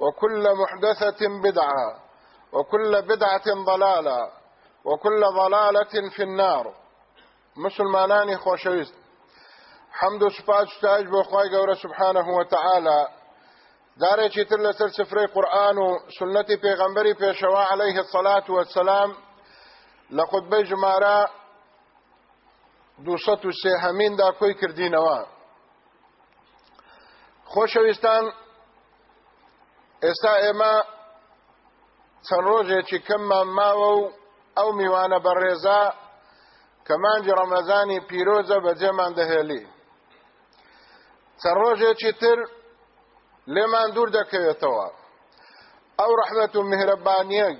وكل محدثة بدعة وكل بدعة ضلالة وكل ضلالة في النار. مسلمانانی خۆشەویست حەمد و سوپاس تاج بۆ خی گەورە سبحانه وتعالى دارێکی تر لەسەر سفرەی قورآن و سنەتی پێغەمبەری پێشەوە عليه الصلاة والسلام لە خودبەی ژمارە دووسەد و سێهەمیندا کۆی کردینەوە. خۆشەویستان ئێستا ئێمە چەند ڕۆژێکی کەممان ماوە و ئەو میوانە بەڕێزا کە مانجی ڕەمەزانی پیرۆزە بەجێمان دەهێلی. چەند ڕۆژێکی تر لێمان دوور دەکەوێتەوە. ئەو ڕەحمەت و میهرەبانیە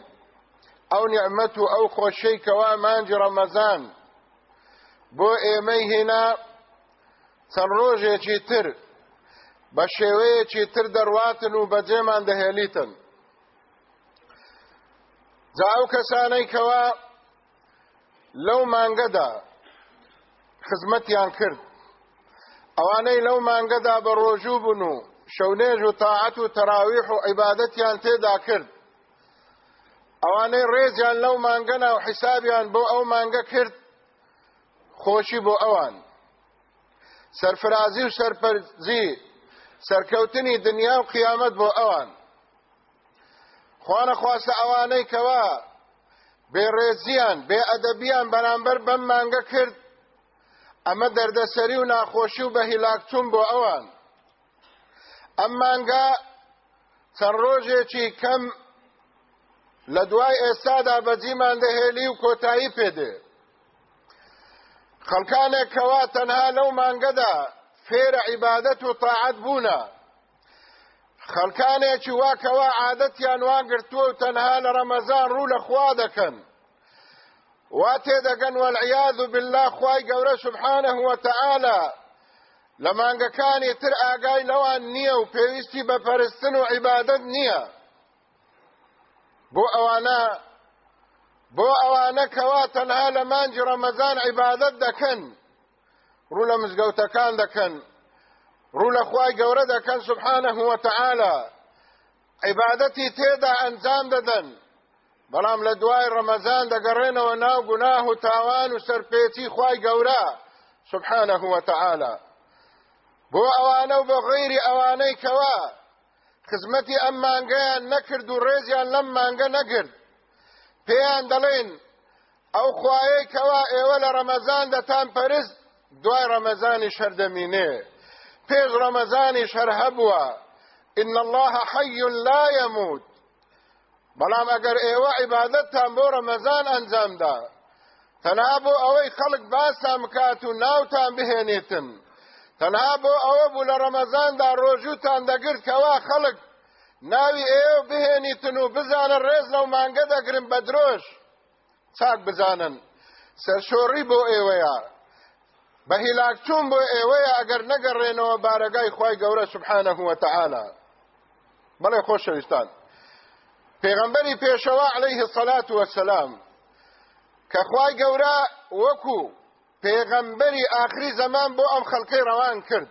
ئەو نیعمەت و ئەو خۆشەی کەوا مانجی ڕەمەزان. بۆ ئێمەی هێنا چەند ڕۆژێکی تر بە شێوەیەکی تر دەڕواتن و بەجێمان دەهێلیتن. جا ئەو کەسانەی کەوا لەو مانگەدا خزمەتیان کرد. ئەوانەی لەو مانگەدا بە ڕۆژوو بوون و شەونێژ و تاعەت و تەراویح و عیبادەتیان تێدا کرد. ئەوانەی ڕێزیان لەو مانگەنا و حیسابیان بۆ ئەو مانگە کرد خۆشی بۆ ئەوان. سەرفرازی و سەرپەرزی سەرکەوتنی دنیا و قیامەت بۆ ئەوان. خوانە خواستە ئەوانەی کەوا بێڕێزیان بێ ئەدەبیان بەرامبەر بەم مانگە کرد. ئەمە دەردەسەری و ناخۆشی و بە هیلاکچوون بۆ ئەوان. ئەم مانگە چەند ڕۆژێکی کەم لە دوای ئێستادا بەجیمان دەهێلی و کۆتایی پێدێ. خەڵکانێک کەوا تەنها لەو مانگەدا فێرە عیبادەت و تاعەت بوونە خەڵکانێکی واکەوە عادەتیان واگرتووە و تەنها لە ڕەمەزان ڕوو لە خوا دەکەن. وا تێدەگەن بالله خوای گەورە سبحانه وتعالى لە مانگەکانی تر ئاگای لەوان نییە و پێویستی بە پەرستن و عیبادەت نییە. بۆ ئەوانە بۆ ئەوانە کەوا تەنها لە مانجی ڕەمەزان عیبادەت دەکەن. ڕوو لە مزگەوتەکان دەکەن. ڕوو لە خوای گەورە دەکەن سبحانه وتعالى عیبادەتی تێدا ئەنجام دەدەن. بەڵام لە دوای ڕەمەزان دەگەڕێنەوە ناو گوناه و تاوان و سەرپێچی خوای گەورە سبحانه وتعالى بۆ ئەوانە و بە غەیری ئەوانەی کەوا خزمەتی ئەم مانگەیان نەکرد و ڕێزیان لەم مانگە نەگرت پێیان دەڵێن ئەو خوایەی کەوا ئێوە لە ڕەمەزان دەتان پەرست دوای ڕەمەزانی شەردەمینێ. پێش ڕەمەزانی شەر هەبووە. إن الله حي لا يموت. بەڵام ئەگەر ئێوە عیبادەتتان بۆ ڕەمەزان ئەنجامدا تەنها بۆ ئەوەی خەڵک باسان بکات و ناوتان بهێنێتن. تەنها بۆ ئەوە بوو لە ڕەمەزاندا ڕۆژووتان دەگرت کەوا خەڵک ناوی ئێوە بهێنیتن و بزانن ڕێز لەو مانگە دەگرن بە درۆژ. چاک بزانن. سەرشۆڕی بۆ ئێوەیە. بە هیلاکچوون بۆ ئێوەیە ئەگەر نەگەڕێنەوە بارەگای خی گەورە سبحانە وتەعاالە بەڵێ خۆشەویستان پێغەمبەری پێشەوە عليه الصلاة والسلام کە خوای گەورە وەکو پێغەمبەری ئاخری زەمان بۆ ئەم خەڵکەی ڕەوان کرد.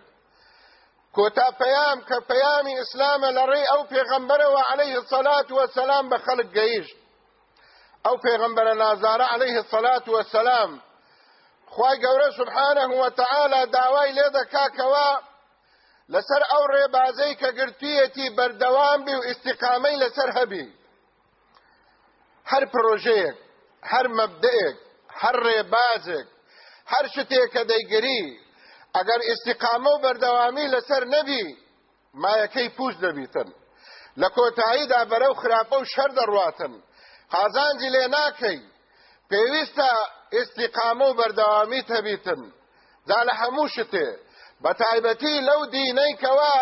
کۆتا پەیام کە پەیامی ئیسلامە لە ڕێی ئەو پێغەمبەرەوە عليه الصلاة والسلام بە خەڵک گەیشت. ئەو پێغەمبەرە نازارە عليه الصلاة والسلام خوای گەورە سبحانه وتعالى داوای لێ دەکاکەوە لەسەر ئەو ڕێبازەی کە گرتویەتی بەردەوام بی و ئیسیقامەی لەسەر هەبی. هەر پرۆژەیەک هەر مەبدەیەک هەر ڕێبازێک هەر شتێک کە دەیگری ئەگەر ئیسیقامە و بەردەوامی لەسەر نەبی مایەکەی پوش دەبیتن. لە کۆتاییدا بەرەو خراپە و شەر دەڕواتن. قازانجی لێ ناکەی. پێویستە ئیسیقامە و بەردەوامی تەبیتن دا لە هەموو شتێ. بە تایبەتی لەو دینەی کەوا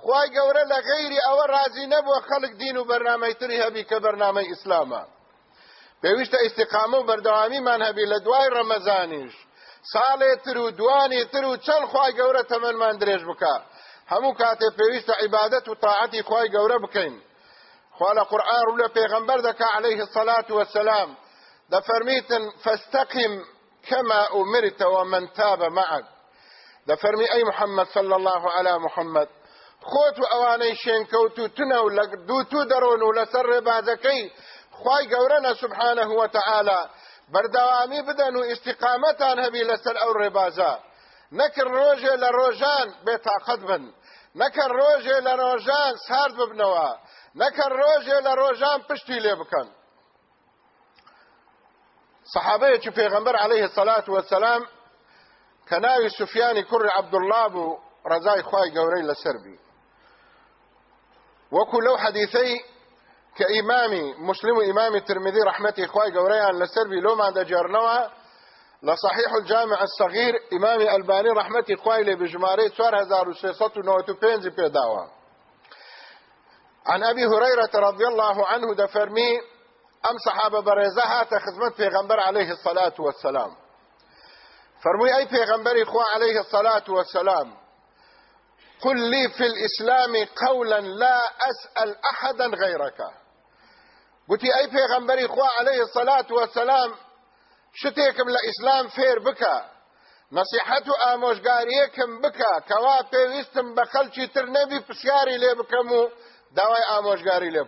خی گەورە لە غەیری ئەوە رازی نەبووە خەڵک دین و بەرنامەی تری هەبی کە بەرنامەی ئیسلامە. پێویستە ئیسیقامە و بەردەوامیمان هەبی لە دوای ڕەمەزانیش. ساڵێ تر و دوانی تر و چەند خی گەورە تەمەمان درێژ بکە هەموو کاتێ پێویستە عیبادەت و تاعەتی خی گەورە بکەین. خوا لە قورآن و لە پێغەمبەر دەکا عليه دەفەرمیتن فاستقم كما أمرت ومن تاب معك. دەفەرمی ئەی محەممەد صلى الله على محەممەد خۆت و ئەوانەی شێنکەوت و تنە و لە دوو تو دەڕۆن و لەسەر ڕێبازەکەی خی گەورەنە سبحانه وتعالى. بەردەوامی بدەن و ئیسیقامەتان هەبی لەسەر ئەو ڕێبازە نەکرد ڕۆژێ لە ڕۆژان بێتاقەت بن ڕۆژێ لە ڕۆژان سارد ڕۆژێ لە ڕۆژان پشتی لێ بکەن صحابەیەکی پێغەمبەر عليه الصلاة والسلام کە ناوی سوفیانی کوڕی عەبدوڵڵا بوو ڕەزای خوای گەورەی لەسەر بی. وەکو لەو حەدیثەی کە ئیمامی مسلم و ئیمامی ترمذی ڕحمەتی خوای گەورەیان لەسەر بی. لۆمان دەجێڕنەوە لە صحيح الجامع الصغير ئەلبانی ڕحمەتی خوای لێ بژمارەی 4395 پێداوە عن أبي هريرة رضي الله عنه دفرمي أم صحابة بريزة هات خدمت پیغمبر عليه الصلاة والسلام. فرمي أي پیغمبر إخوة عليه الصلاة والسلام قل لي في الإسلام قولا لا أسأل أحدا غيرك قلت أي پیغمبر إخوة عليه الصلاة والسلام شتێکم لە ئیسلام فێر بکە. نصیحەت و ئامۆژگاریەکم بکە. کەوا پێویستم بە خەلکی تر نەبی پرسیاری لێ بکەم و داوای ئامۆژگاری لێ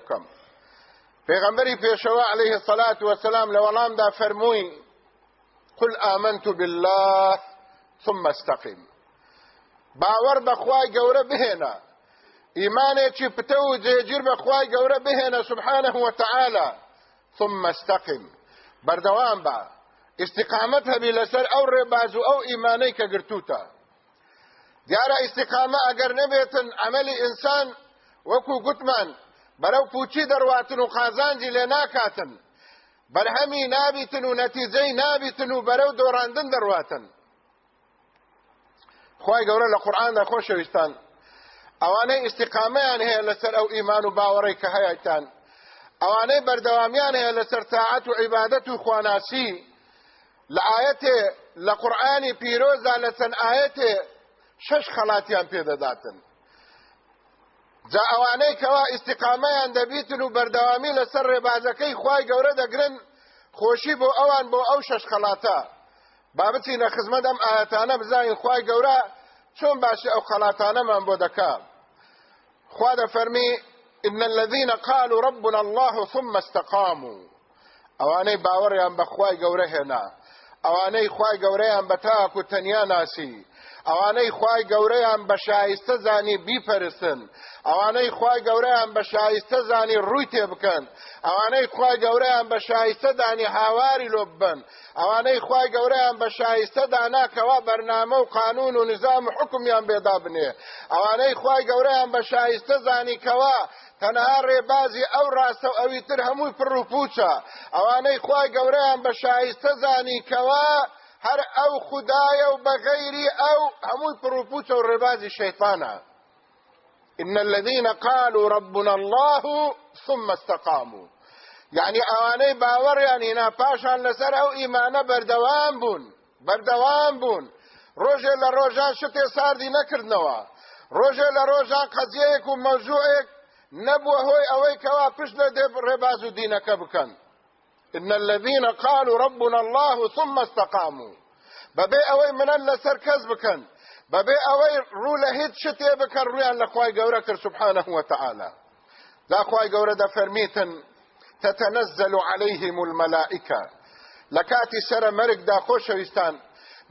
بکەم پێغەمبەری پێشەوە عليه الصلاة والسلام لە وەڵامدا فەرمووی قل آمنت بالله ثم استقم. باوەڕ بەخوای گەورە بهێنە ئیمانێکی پتە و جێگیر بەخوای گەورە بهێنە سبحانه وتعالى ثم استقم. بەردەوام بە استقامت هەبی لەسەر ئەو ڕێباز و ئەو ئیمانەی کە گرتوتە دیارە ئیسیقامە ئەگەر نەبێتن عملی ئینسان وەکو گوتمان بەرەو پوچی دەڕواتن و قازانجی لێ ناکاتن. بەرهەمی نابیتن و نەتیجەی نابیتن و بەرەو دۆڕاندن دەڕواتن. خی گەورە لە قورآاندا خۆشەویستان. ئەوانەی ئیسیقامەیان هەیە لەسەر ئەو ئیمان و باوەڕی کە هەیەتان. ئەوانەی بەردەوامیان هەیە لەسەر تاعەت و عیبادەت و خواناسی. لە ئاەتێ لە قورآانی پیرۆزدا لە چەند ئاەتێ شەش خەڵاتیان پێدەداتن جا ئەوانەی کەوا ئیسیقامەیان دەبیتن و بەردەوامی لەسەر ڕێبازەکەی خوای گەورە دەگرن خۆشی بۆ ئەوان بۆ ئەو شەش خەڵاتە. با بچینە خزمەت ئەم ئاەتانە بزانین خوای گەورە چۆن باشی ئەو خەڵاتانەمان بۆ دەکا. خوا دەفەرمی إن الذين قالوا ربنا الله ثم استقاموا. ئەوانەی باوەڕیان بە خوای گەورە هێنا. ئەوانەی خوای گەورەیان بە تاک و تەنیا ناسی. ئەوانەی خوای گەورەیان بە شایستە زانی بیپەرستن ئەوانەی خوای گەورەیان بە شایستە زانی ڕووی تێ بکەن ئەوانەی خوای گەورەیان بە شایستە دانی هاواری لۆ ببن ئەوانەی خوای گەورەیان بە شایستە داناکەوە بەرنامە و قانون و نظام و حکمیان بێدا بنێ. ئەوانەی خوای گەورەیان بە شایستە زانیکەوە تەنها ڕێبازی ئەو ڕاستە و ئەوی تر هەمووی پڕ و پوچە. ئەوانەی خوای گەورەیان بە شایستە زانیکەوە هەر ئەو خدایە و بەغەیری ئەو هەمووی پرۆپوچە و ڕێبازی شەیتانە إن الذين قالوا ربنا الله ثم استقاموا. يعني ئەوانەی باوەڕیان هێنا پاشان لەسەر ئەو ئیمانە بەردەوام بوون بەردەوام بوون ڕۆژێ لە ڕۆژان شتێ ساردی نەکردنەوە ڕۆژێ لە ڕۆژان قەزیەیەک و مەوجوعێک نەبووە هۆی ئەوەی کەوا پشت لە دێ ڕێباز و دینەکە بکەن. إن الذين قالوا ربنا الله ثم استقاموا. ببي أوي من بەبێ ئەوەی ڕوو لە هیچ شتێ بکەن ڕویان لە خوای گەورە کرد سبحانه وتعالى. لا خوای گەورە دەفەرمیتن تتنزل عليهم الملائكة. لكاتي سر مرق دا خوشويستان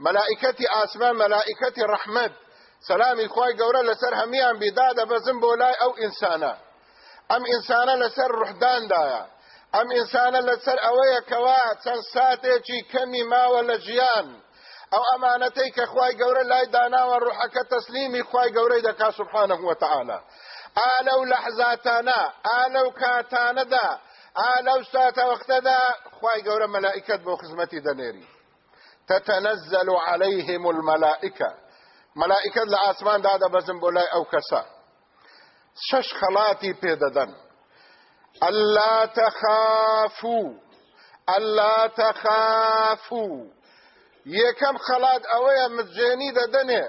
ملائكتي آسمان ملائكتي رحمت. سلامي خواي قورا لسر هميان بدادة بزن بولاي أو إنسانا. أم إنسانا لسر رحدان دايا. إنسانا لسر أويا كوا تنساتي كمي ما ولا جيان أو امانتي كخواي قورا لا دانا وروحك تسليمي خواي قورا دكا سبحانه وتعالى آلو لحظاتنا آلو كاتانا دا آلو ساتا وقت دا خواي قورا ملائكة بو خزمتي دنيري تتنزل عليهم الملائكة ملائكة لآسمان دادا بزن بولاي أو كسا شش خلاتي بيددن ألا تخافوا ألا تخافوا. یەکەم خەڵات ئەوەیە مجێنی دەدەنێ.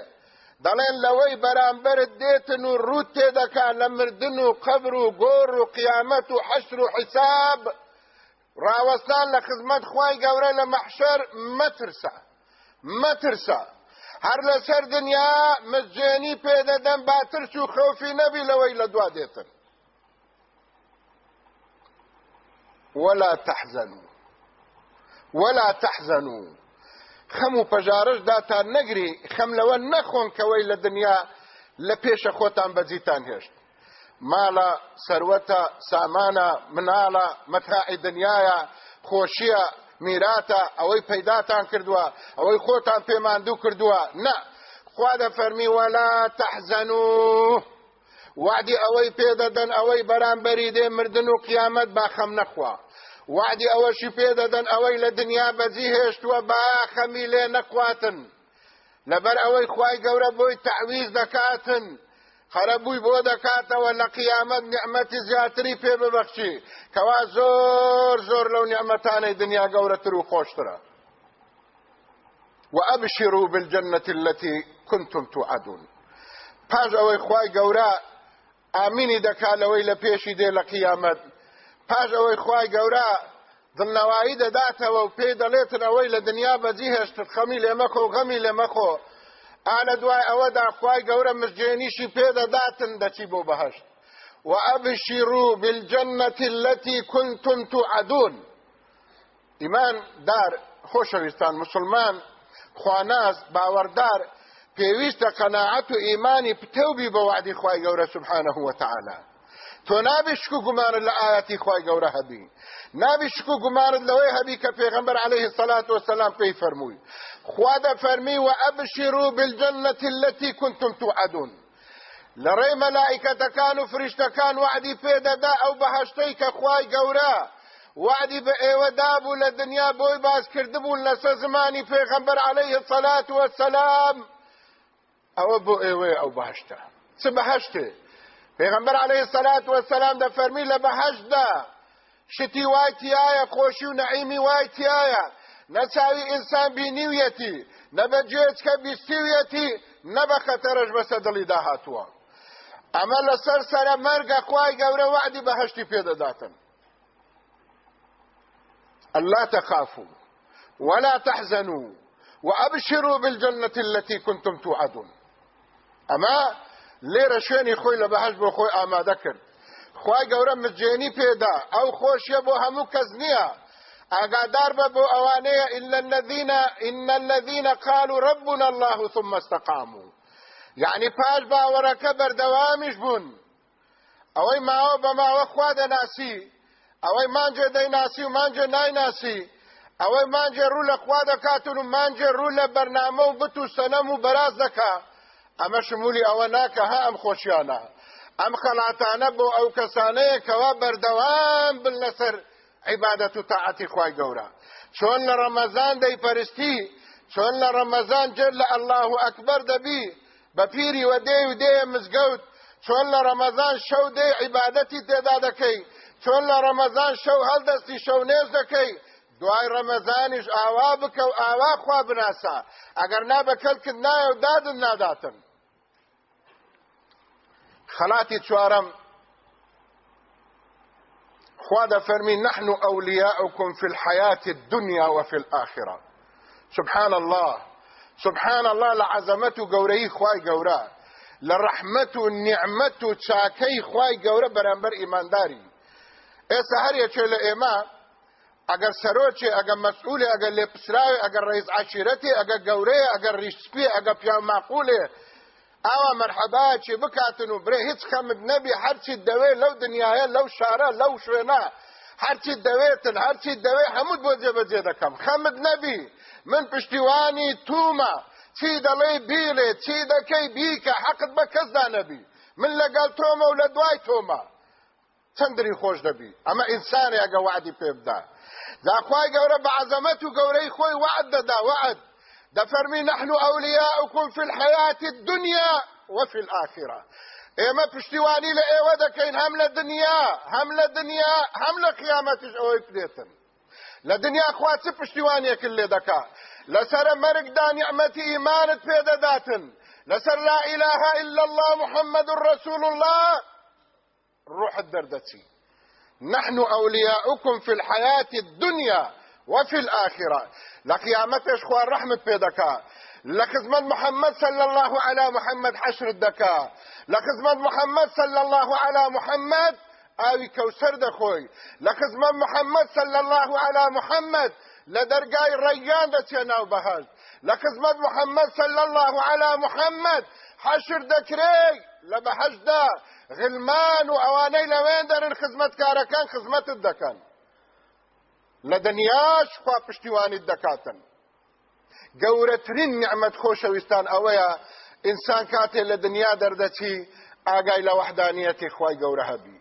دەڵێن لەوەی بەرامبرت دێتن و ڕوت تێدەکات لە مردن و قبر و گۆڕ و قیامەت و حەشر و حیساب. ڕاوەستان لە خزمەت خوای گەورە لە مەحشەر مەترسە مەترسە. هەر لەسەر دنیا مجێنی پێدەدەن باترس و ولا تحزنوا. ولا تحزنوا. خەم و پەژارش داتان نەگری خەم لەوە نەخۆن کەوەی لە دنیا لە پێشە خۆتان بەجیتان هێشت. ماڵە سەروەتە سامانە مناڵە مەتاعی دنیاە خۆشیە میراتە ئەوەی پەیداتان کردووە ئەوەی خۆتان پێماندوو کردووە. نە خوا دەفەرمی وەلا تەحزەنوو وعدی ئەوەی پێدەدەن ئەوەی بەرامبەری دێ مردن و قیامەت با خەم نەخوا. وعدی ئەوەشی پێدەدەن ئەوەی لە دنیا بەجی هێشتووە با خەمی لێ نەخواتن. لەبەر ئەوەی خوای گەورە بۆی تعویز دەکاتن. خەرەبووی بۆ دەکاتەوە لە قیامەت نیعمەتی زیاتری پێ ببەخشی. کەوا زۆر زۆر لەو نیعمەتانەی دنیا گەورەتر و خۆشترە. وأبشروا بالجنة التي كنتم توعدون. پاش ئەوەی خوای گەورە ئامینی دەکا لەوەی لە پێشی دێ لە قیامەت. پاش ئەوەی خوای گەورە دڵنەوایی دەداتەوە و پێی دەڵێتن ئەوەی لە دنیا بەجی هێشتر خەمی لێمەخۆ و غەمی لێمەخۆ ئالە دوای ئەوەدا خوای گەورە مژجێنیشی پێدەداتن دەچی بۆ بەهشت. وأبشروا بالجنة التي كنتم توعدون. إيمان دار خوشويستان مسلمان خواناس باوردار پێویستە قەناعەت و ئیمانی پتەوبی بە وعدی خوای گەورە سبحانه وتعالى تۆ نابێ شکو گومانت لە ئاەتی خی گەورە هەبی. نابێ شکو گومانت لەوەی هەبی کە پێغمبەر عليه الصلاة والسلام پێی فەرمووی. خوا دەفەرمی و ئەبشروا بالجنة التي كنتم توعدون. لەڕێی مەلائکەتەکان و فریشتەکان وعدی پێدەدا ئەو بەهشتەی کە خوای گەورە. وعدی بە ئێوە دابوو لە دنیا بۆی باز کردبوون لەسەر زمانی پێغمبەر عليه الصلاة والسلام. ئەوە بۆ ئێوە ئەو باشتە چ بەهشتێ؟ پیغمبر علیه الصلاة والسلام د فرمی له بهشدا شتی وای تیایە خۆشی و نعیمی وای تیایە. نەچاوی ئینسان بینیویەتی نەبە گوێچکە بیستیویەتی نەبە خەتەرەش بەسە دڵی داهاتووە. ئەمە لەسەر سەرە مەرگە خوای گەورە وعدی بەهشتی پێدەداتن ألا تخافوا ولا تحزنوا وأبشروا بالجنة التي كنتم توعدون. أما لێرە شوێنی خۆی لە بەهش بۆ خۆی ئامادە کرد. خی گەورە مجێنی پێدا ئەو خۆشیە بۆ هەموو کەس نییە. ئاگادار بە بۆ ئەوانەیە إلا الذين إن الذين قالوا ربنا الله ثم استقاموا. يعني پاش باوەڕەکە بەردەوامیش بوون. ئەوەی ماوە بە ماوە خوا دەناسی. ئەوەی مانجێ دەیناسی و مانجێ نایناسی. ئەوەی مانجێ ڕوو لە خوا دەکاتون و مانجێ ڕوو لە بەرنامە و بت و سەنەم و بەراز دەکا. ئەمە شمولی ئەوە ناکە ها ئەم خۆشیانە. ئەم خەڵاتانە بۆ ئەو کەسانەیە کەوا بەردەوام بن لەسەر عیبادەت و تاعەتی خوای گەورە. چۆن لە ڕەمەزان دەیپەرستی چۆن لە ڕەمەزان جێر لە ئەلله ئەکبەر دەبی بە پیری وە دێ و دێ مزگەوت چۆن لە ڕەمەزان شەو دێ عیبادەتی تێدا دەکەی چۆن لە ڕەمەزان شەو هەڵدەستی شەو نێز دەکەی دوای ڕەمەزانیش ئاوا بکە و ئاوا خوا بناسا. ئەگەر نابەکەلکرد نایە و دادن ناداتن. خەڵاتی چوارەم. خوا دەفەرمی نحن أولياؤكم في الحياة الدنيا وفي الآخرة. سبحان الله سبحان الله لعظمت و گەورەی خوای گەورە. لە ڕەحمەت و نیعمەت و چاکەی خوای گەورە بەرامبەر ئیمانداری. ئێستا هەر یەکێ لە ئێمە ئەگەر سەرۆکێ ئەگەر مەسئولێ ئەگەر لێ پسراوێ ئەگەر ڕێز عشیرەتی ئەگەر گەورەیە ئەگەر ریشسپێ ئەگەر پیا ماقولێ ئاوا مەرحەبا چێ بکاتن و برێ هیچ خەمت نەبی هەرچی دەوێ لەو دنیاە لەو شارە لەو شوێنە هەرچی دەوێتن هەرچی دەوێ هەمووت بۆ جێبەجێ دەکەم. خەمت نەبی. من پشتیوانی تومە چی دەڵێ بیڵێ چی دەکەی بیکە حەقت بە کەسدا نەبی. من لەگەڵ تۆمە و لە دوای تۆمە. چەندری خۆش دەبی. ئەمە ئینسانێ ئەگە وعدی پێ بدا. زاخوای گەورە بە عەزەمەت و گەورەی خۆی وعد دەدا وعد. دەفەرمی نحن ئەولیاؤکم في الحياة الدنيا وفي الآخرة. ئێمە پشتیوانی لە ئێوە دەکەین هەم لە دنیا هەم لە دنیا هەم لە قیامەتش ئەوەی بدێتن لە دنیا خوا چ پشتیوانێکن لێ دەکا؟ لەسرە مەرگدا نیعمەتی ئیمانت پێدەداتن لەسەر لا إله إلا الله محمد رسول الله روحت دەردەچی. نحن أولياؤكم في الحياة الدنيا وفي الآخرة. لقيامتش خوار رحمة بيدكا لخزمت محمد صلى الله على محمد حشر الدكا لخزمت محمد صلى الله على محمد آوي كوسر دخوي. لخزمت محمد صلى الله على محمد لدرجاي ريان دتينا وبهاج لخزمت محمد صلى الله على محمد حشر دكري. لبهج دا غلمان وأواني لوين در خزمت كاركان خزمت الدكان لە دنیاش خوا پشتیوانیت دەکاتن. گەورەترین نعمت خۆشەویستان ئەوەیە ئینسان کاتێ لە دنیا دەردەچی ئاگای لە وەحدانیەتی خوای گەورە هەبی.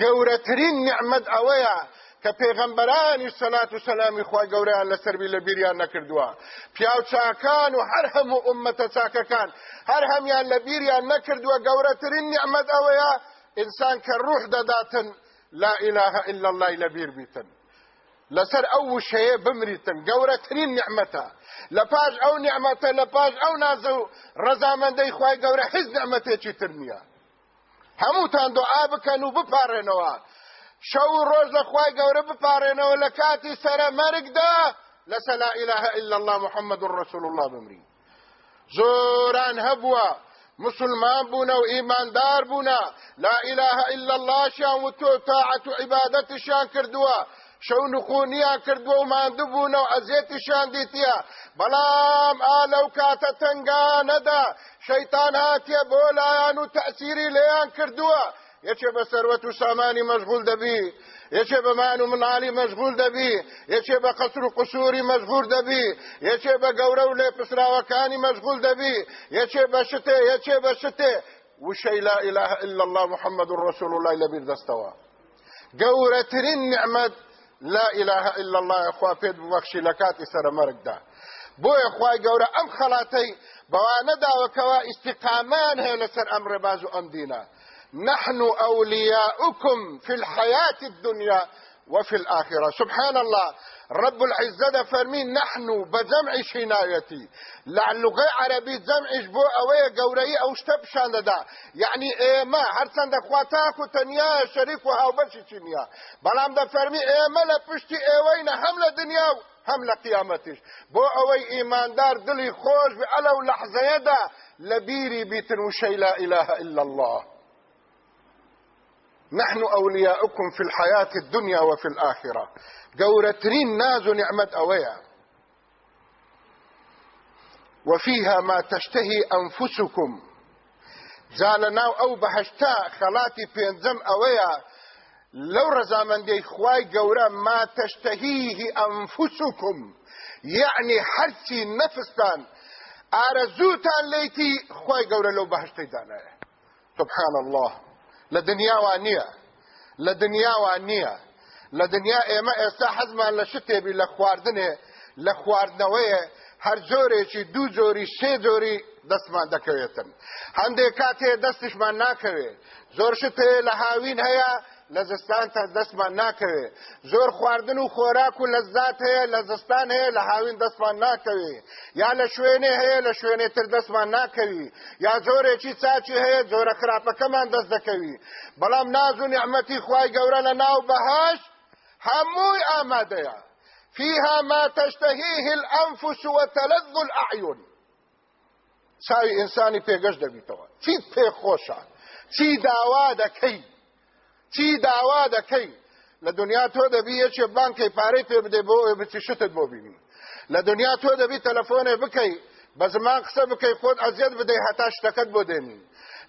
گەورەترین نعمت ئەوەیە کە پێغەمبەرانی سەلات و سەلامی خوای گەورەیان لەسەربی لە بیریان نەکردووە. پیاو چاکان و هەر هەموو ئومەتە چاکەکان هەر هەمیان لە بیریان نەکردووە گەورەترین نعمت ئەوەیە ئینسان کە ڕوح لا إله إلا الله لبير بيتن لەسەر ئەو وشەیە بمریتن گەورەترین نعمەتە. لە پاش ئەو نعمەتە لە پاش ئەو نازە و ڕەزامەندەی خی گەورە هیچ نعمەتێکی تر نییە. هەمووتان دعا بکەن و شەو و ڕۆژ لە خی گەورە بپارێنەوە لە کاتی سرە مەرگدا لا إله إلا الله محمد رسول الله بمری زۆران هەبووە مسلمان بوون و ئیماندار بوونە لا إله إلا الله شان و تۆ تاعەت و عیبادەتشان کردووە شەو نخونیان کردووە و ماندوو و ئەزیێتیشان دیتیە ئا لەو کاتە تنگانەدا شەیتان هاتیە بۆ لایەن و تەسیری یەکێ بە سەروەت و سامانی مەشغول دەبی یەکێ بە مان و مناڵی مەشغول دەبی یەکێ بە قەسر و قسووری مەشغول دەبی یەکێ بە گەورە و لێ پسراوەکانی مەشغول دەبی یەکێ بە شتێ یەکێ بە شتێ لا إله إلا الله محمد رسول الله لەبیر دەستەوە گەورەترین نعمت. لا إله إلا الله خوا پێت ببەخشی لە کاتی سەرمەرگدا بۆیە خوای گەورە ئەم خەڵاتەی بەوانە داوەکەوە ئیسیقامان هەیە لەسەر ئەم ڕێباز و ئەم دینە نحن أولياؤكم في الحياة الدنيا وفي الآخرة. سبحان الله رب العزة فرمي نحن بجمع شنايتي. لعلغة عربي جمعش بو اوه قوري أو شتبشان دا يعني ايما هر چند خواتاك و تنيا شريك و هاوبرشي چنيا بلام دا فرمي ايما لپشتي ايوين هم لدنيا هم لقيامتش بو اوه إيماندار دلي خوش بألو لحظة يدا لبيري بيتن وشي لا إله إلا الله. نحن أولياؤكم في الحياة الدنيا وفي الآخرة. قورترين ناز نعمة أويا. وفيها ما تشتهي أنفسكم. زالناو أو بهشتا خلاتي بينزم أويا. لو رزامندي خواي قورا ما تشتهيه أنفسكم. يعني حرسي نفستان ئارەزووتان لەیتی خی گەورە لەو بەهشتەی دانایە سبحان الله. لە دنیاوان نییە. لە دنیاوان نییە. لە دنیا ئێمە ئێستا حەزمان لە شتێبی لە خواردنێ لە خواردنەوەیە هەر جۆرێکی دوو جۆری سێ جۆری دەستمان دەکەوێتن. هەندێک کاتێ دەستشمان ناکەوێت زۆر شتێ لە هاوین هەیە لە زستان تا دەستمان ناکەوێ. زۆر خواردن و خۆراک و لەزات هەیە لە زستان هەیە لە هاوین دەستمان ناکەوێ. یا لە شوێنێ هەیە لە شوێنێتر دەستمان ناکەوی. یا زۆرێکی چاچی هەیە جۆرە خراپەکەمان دەست دەکەوی. بەڵام ناز و نیعممەتی خوای گەورە لە ناو بەهاش هەمووی ئامادەیە. فيها ما تشتهيه الأنفس وتلذ الأعين چاوی ئینسانی پێگەشت دەبیتەوە. چی پێخۆشە چی داوا دەکەی؟ چی داوا دەکەی لە دنیا تۆ دەبی یەکێ بانکەی پارەی پێ بدێ بۆ بچی شتت بۆ بینی. لە دنیا تۆ دەبی تەلەفۆنێ بکەی بە زمان قسە بکەی خۆت ئەزیەت بدەی هەتا شتەکەت بۆ دێنی.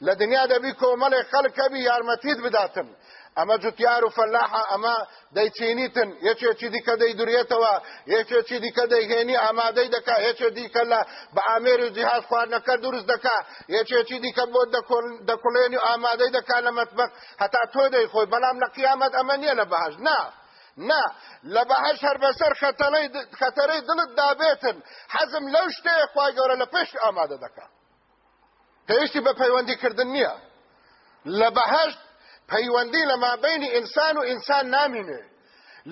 لە دنیا دەبی کۆمەڵێک خەڵکەبی یارمەتیت بداتن ئەمە جوتیار و فەلاحە ئەمە دەیچینیتن. یەکێکی دیکە دەیدورێتەوە یەکێکی دیکە دەیهێنی ئامادەی دەکا؟ یەکێ دیکە لە بە ئامێر و جیهاز خواردنەکە دروست دەکا؟ یەکێکی دیکە بۆ دەکوڵێنی و ئامادەی دەکا لە مەتبەق؟ هەتا تۆ دەیخۆی بەڵام لە قیامەت ئەمە نییە لە بەهەش نا نا لە بەهەش هەر بەسەر خەتەرەی دڵت دابێتن. حەزم لەو شتەیە خوای گەورە لە پێش ئامادە دەکا. پێویستی بە پەیوەندیکردن نییە. لە بەهشت پەیوەندی لە مابینی ئینسان و ئینسان نامینێ.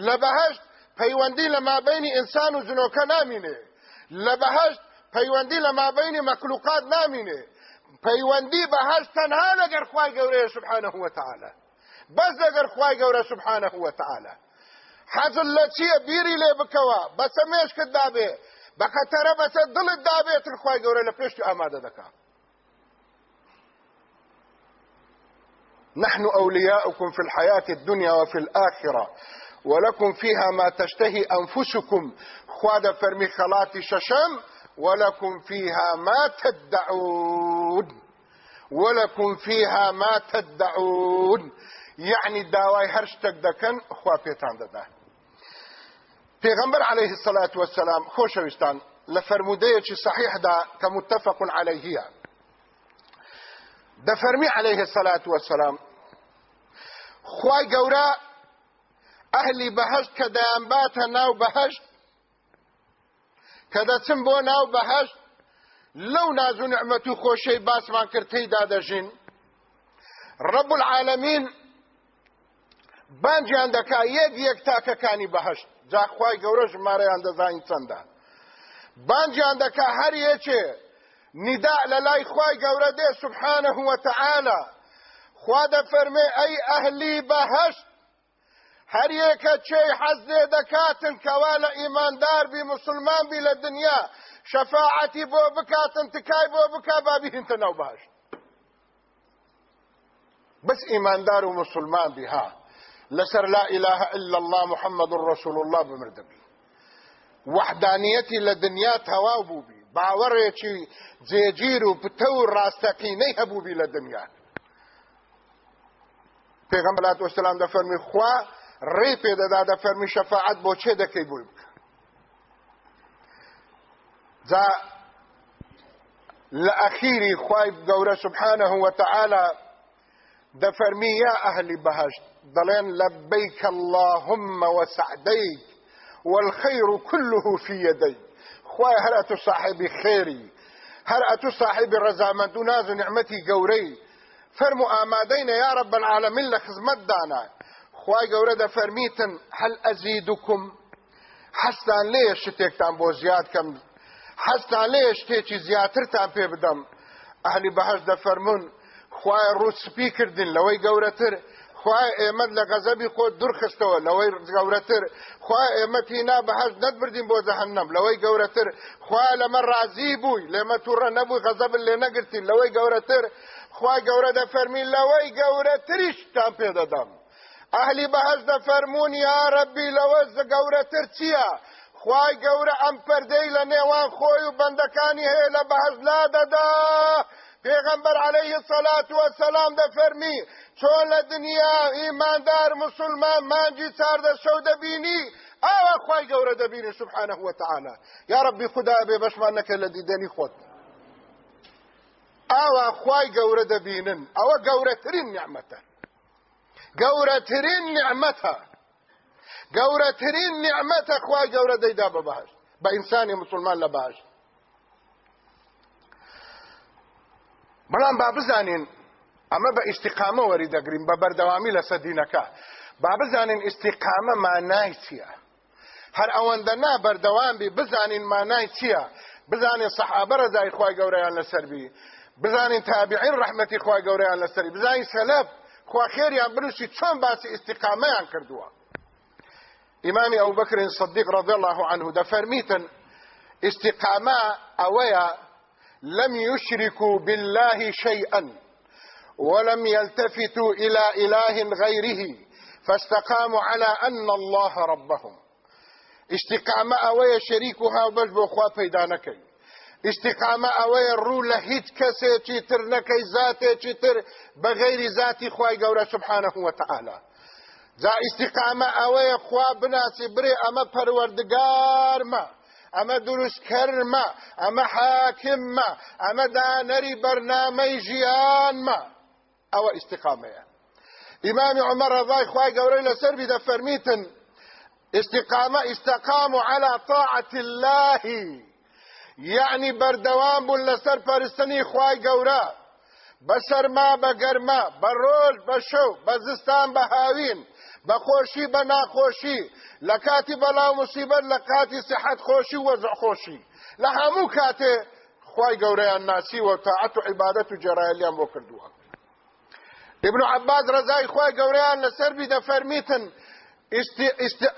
لە بەهشت پەیوەندی لە مابینی ئینسان و جنۆکە نامینێ. لە بەهشت پەیوەندی لە مابینی مەکلوقات نامینێ. پەیوەندی بەهشت تەنها لەگەر خوای گەورەیە سبحانه وتعالى بەس لەگەر خوای گەورە سبحانه وتعالى حەزل لە چییە؟ بیری لێ بکەوە. بەسە مێشکت دابێ. بە خەتەرە بەسە دڵت دابێتن خوای گەورە لە پێشتی ئامادە دەکات نحن أولياؤكم في الحياة الدنيا وفي الآخرة. ولكم فيها ما تشتهي أنفسكم. خواد فرمي خلاتي ششم. ولكم فيها ما تدعون. ولكم فيها ما تدعون. يعني داواي هرشتك دكن. خوا بيتان دده پیغمبر عليه الصلاة والسلام خوشوستان لفرمودية صحيح دا كمتفق عليه دەفەرمی عليه الصلاة والسلام خوای گەورە ئەهلی بەهشت کە دەیانباتە ناو بەهشت کە دەچم بۆ ناو بەهشت لەو ناز و نعمەت و خۆشەی باسمان کرد تێیدا دەژین ڕەب العالمین بانجیان دەکا یەک یەک تاکەکانی بەهشت. جاخوای گەورە ژمارەیان دەزانین چەندە بانجیان دەکا هەر یەکێ نداء للاي خواي قورده سبحانه وتعالى. خوا دفرمي أي أهلي بهشت هر یەکە چێی حەز لێ دەکاتن کەوا لە ئیماندار بی مسلمان بی لە دنیا شەفاعەتی بۆ بکاتن تکای بۆ بکا بابیهینتە ناو باش بس ئیماندار و مسلمان بی ها. لەسەر لا إله إلا الله محمد رسول الله بمردبی وحدانیەتی لە دنیا تەواو بی باوەڕێکی جێگیر و پتە و ڕاستەقینەی هەبووبی لە دنیا. پێغەمبەر وسلام دەفەرمی خوا ڕێ پێدەدا دەفەرمی شەفاعەت بۆ چێ دەکەی بووی بکە. جا لە ئەخیری خوای گەورە سبحانه وتعالى دەفەرمی یا ئەهلی بەهشت دەڵێن لەبەیک اللهم وسعدەیک والخير كله في يديك خوای هەر ئەتو صاحبی خێری هەر ئەتو صاحبی ڕەزامەند و ناز و نعمەتی گەورەی فەرم و یا رب العالمین لە خزمەتدانا خوای گەورە دەفەرمیتن هەل ئەزیدکم حەستان لێ شتێکتان بۆ زیاد کەم حەستان لێ شتێکی زیاترتان پێ بدەم ئەهلی بەهەش دەفەرمون خوای ڕوو سپی کردین لەوەی گەورەتر خوای ئێمە لە غەزەبی خۆ دوورخستەوە لەوەی گەورەتر. خوای ئێمە تینا بەهەش نەتبردین بۆ جەهەنەم لەوەی گەورەتر. خوای لەمە ڕازی بووی لێمە تووڕە نەبووی غەزەبن لێ نەگرتین لەوەی گەورەتر. خی گەورە دەفەرمی لەوەی گەورەتریشتان پێ دەدەم. ئەهلی بەهەش دەفەرمونون یا ڕەبی لەوە گەورەتر چییە؟ خی گەورە ئەم پەردەی لە نێوان خۆی و بەندەکانی هەیە لە بەهەز لا دەدا پێغەمبەر عليه سەلات وەسەلام دەفەرمی چۆن لە دنیا ئیماندار مسلمان مانجی چاردە شەو دەبینی ئاوا خی گەورە دەبینی سبحانه وتعالى یا ربی خدا بێ بەشمان نەکە لە دیدەنی خۆت ئاوا خی گەورە دەبینن ئەوە گەورەترین نیعممەتە گەورەترین نیعممەتە گەورەترین نیعممەتە خی گەورە دەیدا بە باش بە ئینسانی مسلمان لە بەڵام با بزانین ئەمە بە ئیسیقامە وەری دەگرین بە بەردەوامی لە سەدینەکە با بزانین ئیسیقامە مانای چییە؟ هەر ئەوەندە نا بەردەوام بی بزانین مانای چییە؟ بزانین سەحابە ڕزای خی گەورەیان لەسەربی بزانین تابعین ڕحمەتی خی گەورەیان لەسەری بزانین سەلەف خوا خێریان بنووسی چۆن باسی ئیسیقامەیان کردووە؟ ئیمامی ئەو بەکرین صدیق رضی الله عنه دەفەرمیتن استقامة أويا لم يشركوا بالله شيئا ولم يلتفتوا إلى إله غيره فاستقاموا على أن الله ربهم. استقامة أويا شريكها وبش بخوا بيدانكي استقامة أويا الرو لهيج كسي چيتر نكي ذاتي چيتر بغير ذاتي خواي قورا سبحانه وتعالى. جا ئیسیقامە ئەوەیە خوا بناسی برێ ئەمە پەروەردگارمە ئەمە دروستکەرمە ئەمە حاکممە ئەمە دانەری بەرنامەی ژیانمە ئەوە ئیسیقامەیە ئیمامی عمر ڕضای خوای گەورەی لەسەر بیدە فەرمیتن استقامة استقاموا على طاعة الله. يعني بردوام بون لسر پرستنی خوای گەورە بەسەرما بەگەرما بەڕۆژ بەشەو بەزستان بە هاوین بەخۆشی بە ناخۆشی. لە کاتی بەلاو مصیبەت لە کاتی سحەت خۆشی وەزع خۆشی. لە هەموو کاتێ خی گەورەیان و تاعەت و عیبادەت و ابن عباس ڕزای خی گەورەیان لەسەر بی دەفەرمیتن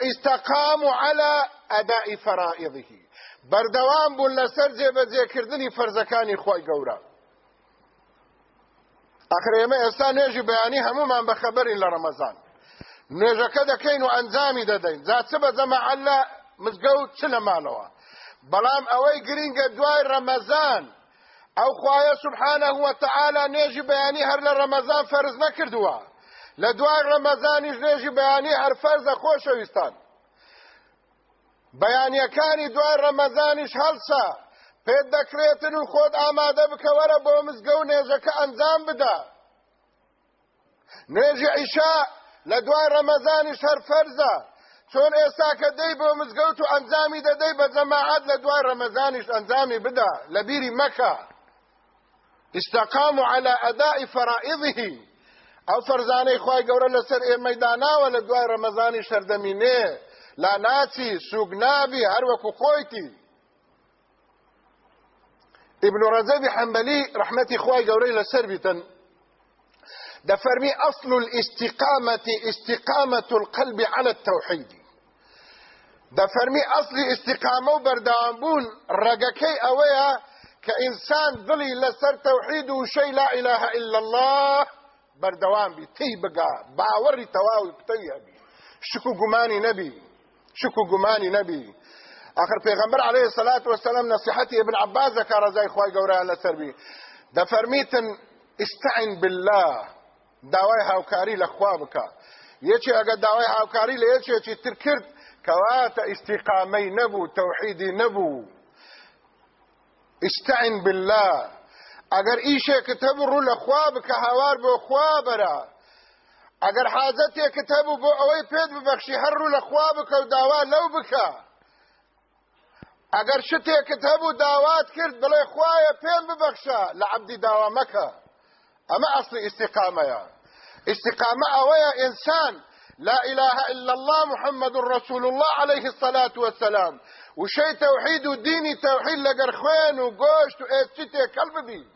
استقاموا على أداء فرائضه. بەردەوام بوون لەسەر جێبەجێکردنی فەرزەکانی خۆی گەورە. ئەخرێمە ئێستا نوێژی بەیانی هەمومان بەخەبەرین لە ڕەمەزان نوێژەکە دەکەین و ئەنجامی دەدەین. جا چ بە جەمەعەت لە مزگەوت چ لە ماڵەوە؟ بەڵام ئەوەی گرینگە دوای ڕەمەزان ئەو خوایە سبحانه وتعالى نێژی بەیانی هەر لە ڕەمەزان فەرز نەکردووە. لە دوای ڕەمەزانیش نێژی بەیانی هەر فەرزە خۆشەویستان. بەیانیەکانی دوای ڕەمەزانیش هەڵسە پێت دەکرێتن و خۆت ئامادە بکەوەرە بۆ مزگە و نێژەکە ئەنجام بدە. نێژی عیشا لە دوای ڕەمەزانیش هەر فەرزە چۆن ئێستا کە دەی بۆ مزگەوت و ئەنجامی دەدەی بە جەماعەت لە دوای ڕەمەزانیش ئەنجامی بدە لە استقاموا على أداء فرائضه. ئەو فەرزانەی خی گەورە لەسەر ئێمەی داناوە لە دوای ڕەمەزانی شەردەمینێ لا ناچی سوگ نابی هەروەکو خۆیتی. ابن رجب حنبلي رحمتي خواي قوري لسربتا ده فرمي أصل الاستقامة استقامة القلب على التوحيد. ده فرمي أصل استقامة وبردامبون رقكي أويا كإنسان ظلي لسر توحيد وشي لا إله إلا الله بردوام بي تي بقى باوري تواوي بتوي بي شكو قماني نبي شكو قماني نبي. آخر پیغمبر علیه الصلاة والسلام نصیحتی ابن عباس ذکر رضای خواه گوره لسر بی. ده فرمیتن استعن بالله. داوای هاوکاری لە خوا بکە. یەکی ئەگە داوای هاوکاری لە یەکێکی تر کرد کەواتە ئیسیقامەی نەبوو تەوحیدی نەبوو. ئستعین بالله. ئەگەر ئیشێکت هەبوو ڕوو لە خوا بکە هاوار بۆ خوا بەرە ئەگەر حاجەتێکت هەبوو بۆ ئەوەی پێت ببەخشی هەر ڕوو لە خوا بکە و داوا لەو بکە. ئەگەر شتێکت هەبوو داوات کرد بڵێ خوایە پێم ببەخشە. لە عەبدی داوا مەکە. ئەمە ئەسلی ئیستیقامەیە استقامة أويا إنسان. لا إله إلا الله محمد رسول الله عليه الصلاة والسلام. وشي توحيد وديني توحيد لقر خوين وقوشت وإيتشي تيكل ببي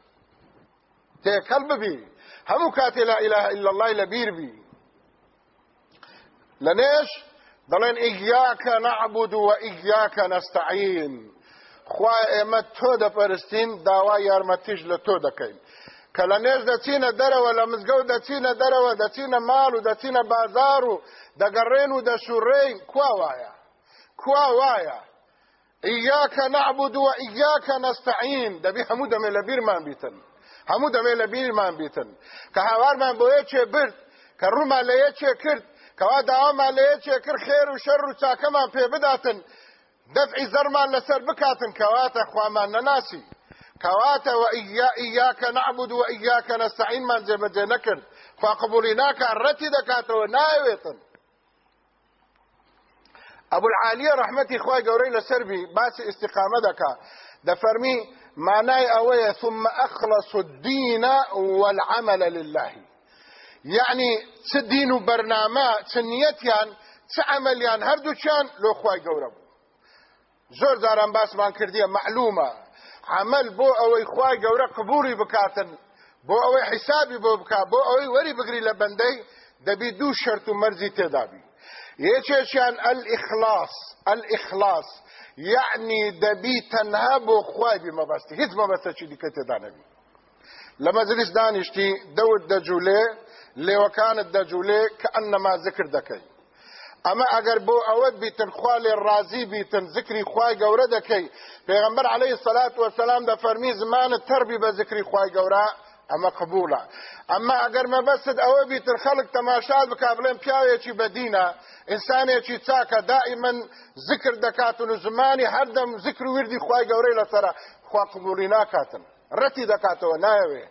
تيكل ببي همو كاتي لا إله إلا الله لبير بي. لنيش؟ دەڵێن ئیگیاکە نعبود و ئیگیاکە نەستەعین خوای ئێمە تۆ دەپەرستین داوای یارمەتیش لە تۆ دەکەین کلمېز د چینه درو لمزګو د چینه درو د چینه مالو د چینه بازارو د ګرینو د شورین کوا وایا کوا وایا اياك نعبد واياك نستعين د به حمود مل بیر مان بیتن حمود مل بیر مان بیتن که هوار من بوې چې برد که روما لې چې کرد کوا دا ما لې چې کر خیر او شر او ساکه مان په بداتن. دفع زر مان لسر بکاتن کواته خو مان ناسي کەواتە و ئیاکە نعبود و ئیاکە نەستەعینمان جێبەجێ نەکرد خوا قبولی ناکە ڕەتی أبو العالیه رحمتی خوای ګورې لسربي باس استقامة دکا د فرمی معنای اوه ثم أخلص الدين والعمل لله. يعني څه دین برنامه څه نیتیان څه عملیان هر دوو چان لو خوای ګورم زۆر عمل بۆ ئەوەی خوای گەورە قبولی بکاتن بۆ ئەوەی حیسابی بۆ بکات بۆ ئەوەی وەری بگری لە بەندەی دەبی دوو شەرت و مەرزی تێدابی. یەکێکیان ئەلئیخلاص ئەلئیخلاص یعنی دەبی تەنها بۆ خوای بی مەبەستی هیچ مەبەستەکی دیکە تێدا نەبی لە مەجلیس دانیشتی دەوت دەجوولێ لێوەکانت دەجوولێ کە ئەنەما ذکر دەکەی اما اگر بو اود بیتن خوال راضی بیتن ذکری خوای گوره دکی. پیغمبر علیه الصلاة والسلام ده فرمی زمان تربی به ذکری خوای گوره اما قبوله. اما اگر ما بسد او بیتر خلق تماشال بکابلین پیاوی چی بدینه انسانی چی چاکه دائما ذکر دکاتن زمانی هر دم ذکر وردی خوای گوری لسره. خوا قبولی ناکاتن. رتی دکاتو نایوی.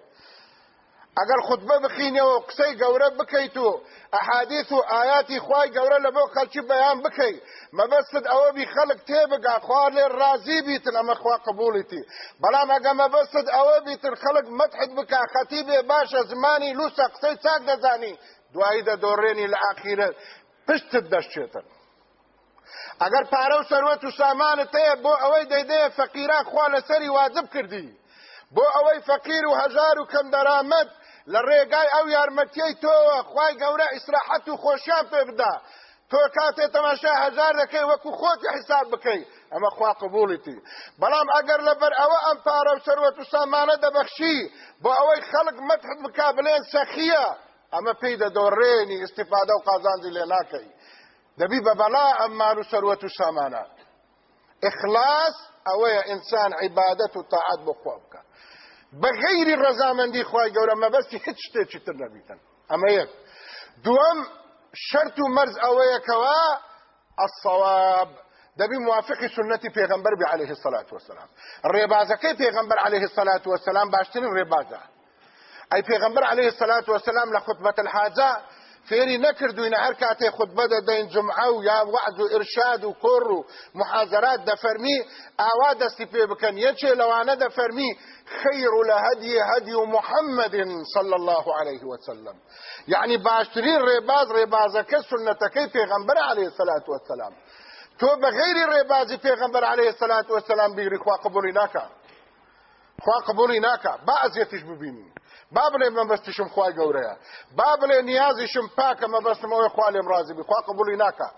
ئەگەر خودبە بخینەوە قسەی گەورە بکەیت و ئەحادیث و ئاياتی خوای گەورە لە بۆ خەلکی بەیان بکەیت مەبەستت ئەوە بی خەڵک تێبگا خوار لێ ڕازی بیتن ئەمە خوا قبولیتی. بەڵام ئەگە مەبەستت ئەوە بیتر خەڵک مەتحت بکە خەتی بێ باشە زمانی لوسە قسەی چاک دەزانی. دوایی دەدۆڕێنی لە ئاخیرە پشتت دەشتێتن ئەگەر پارە و سەروەت و سامانت هەیە بۆ ئەوەی دەیدەیە فەقیران خوا لەسەری واجب کردی. بۆ ئەوەی فەقیر و هەژار و کەم دەرامەت لە ڕێگای ئەو یارمەتیەی تۆوە خی گەورە ئیسراحەت و خۆشیان پێ بدا تۆ کاتێ تەماشا هەزار دەکەی وەکو خۆتی حیساب بکەی. ئەمە خوا قبولیتی. بەڵام ئەگەر لەبەر ئەوە ئەم پارە و سەروەت و سامانە دەبەخشی بۆ ئەوەی خەڵک مەتحت بکا بڵێن سەخیە ئەمە پێی دەدۆڕێنی استیفادە و قازانجی لێ ناکەی. دەبی بە بەلا ئەم مال و سەروەت و سامانە. ئخلاص ئەوەیە ئینسان عیبادەت و تاعات بۆ خوا بە غەیری ڕەزامەندی خی گەورە مەبەستی هیچ شتێکی تر نەبیتن. ئەمە یەک. دووەم شەرت و مەرز ئەوەیەکەوە ئەسەواب دەبی موافقی سنەتی پێغمبەر بێ عليه سەلات وسلام ڕێبازەکەی پێغمبەر عليه الصلاة والسلام باشترین ڕێبازە. ئەی پێغمبەر عليه الصلاة والسلام لە خطبة الحاجة فێری نەکردوینە هەر کاتێ خودبە دەدەین جمعە و یا وعد و ئرشاد و کۆڕ و محاضرات دەفەرمی ئاوا دەستی پێ بکەن. یەکێ لەوانە دەفەرمی محمد صلى الله عليه وسلم. يعني باشترين ريباز ريبازك سنتكي پیغمبر عليه الصلاة والسلام. تو بغير ريبازي پیغمبر عليه الصلاة والسلام بيغري خوا قبولي ناكا خوا قبولي ناكا بعض يتش ببيني بابلێ مەبەستیشم خوای گەورەیە. بابلێ نیازیشم پاکە مەبەستم ئەوەی خوا لێم ڕازی بی. خوا قبولی ناکە.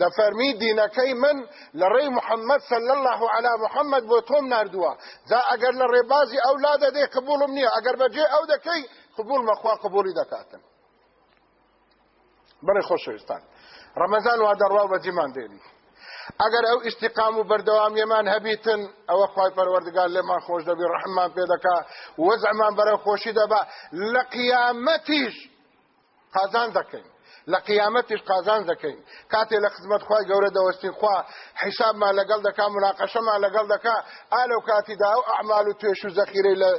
دەفەرمی دینەکەی من لە ڕێی محەممەد الله على محەممەد بۆ تۆم نردووە. جا ئەگەر لە ڕێبازی ئەولا دەدێ قبولم نییە. ئەگەر بەجێ ئەو دەکەی قبول مەخوا قبولی دەکاتن بەڕێ خۆشەویستان. ڕەمەزان وا دەڕوا بەجیمان دێنی. ئەگەر ئەو ئیشتیقام و بەردەوامیەمان هەبیتن ئەوە خی پەروەردگار لێمان خۆش دەبی ڕحمان پێ دەکا وەزعمان بەرە خۆشی دەبا. لە قیامەتیش قازان دەکەین. لە قیامەتیش قازان دەکەین. کاتێ لە خزمەت خی گەورە دەوەستین خوا حیسابمان لەگەڵ دەکا مناقەشەمان لەگەڵ دەکا ئالەو کاتیدا ئەو ئەعمال و توێش و زەخیرەی لە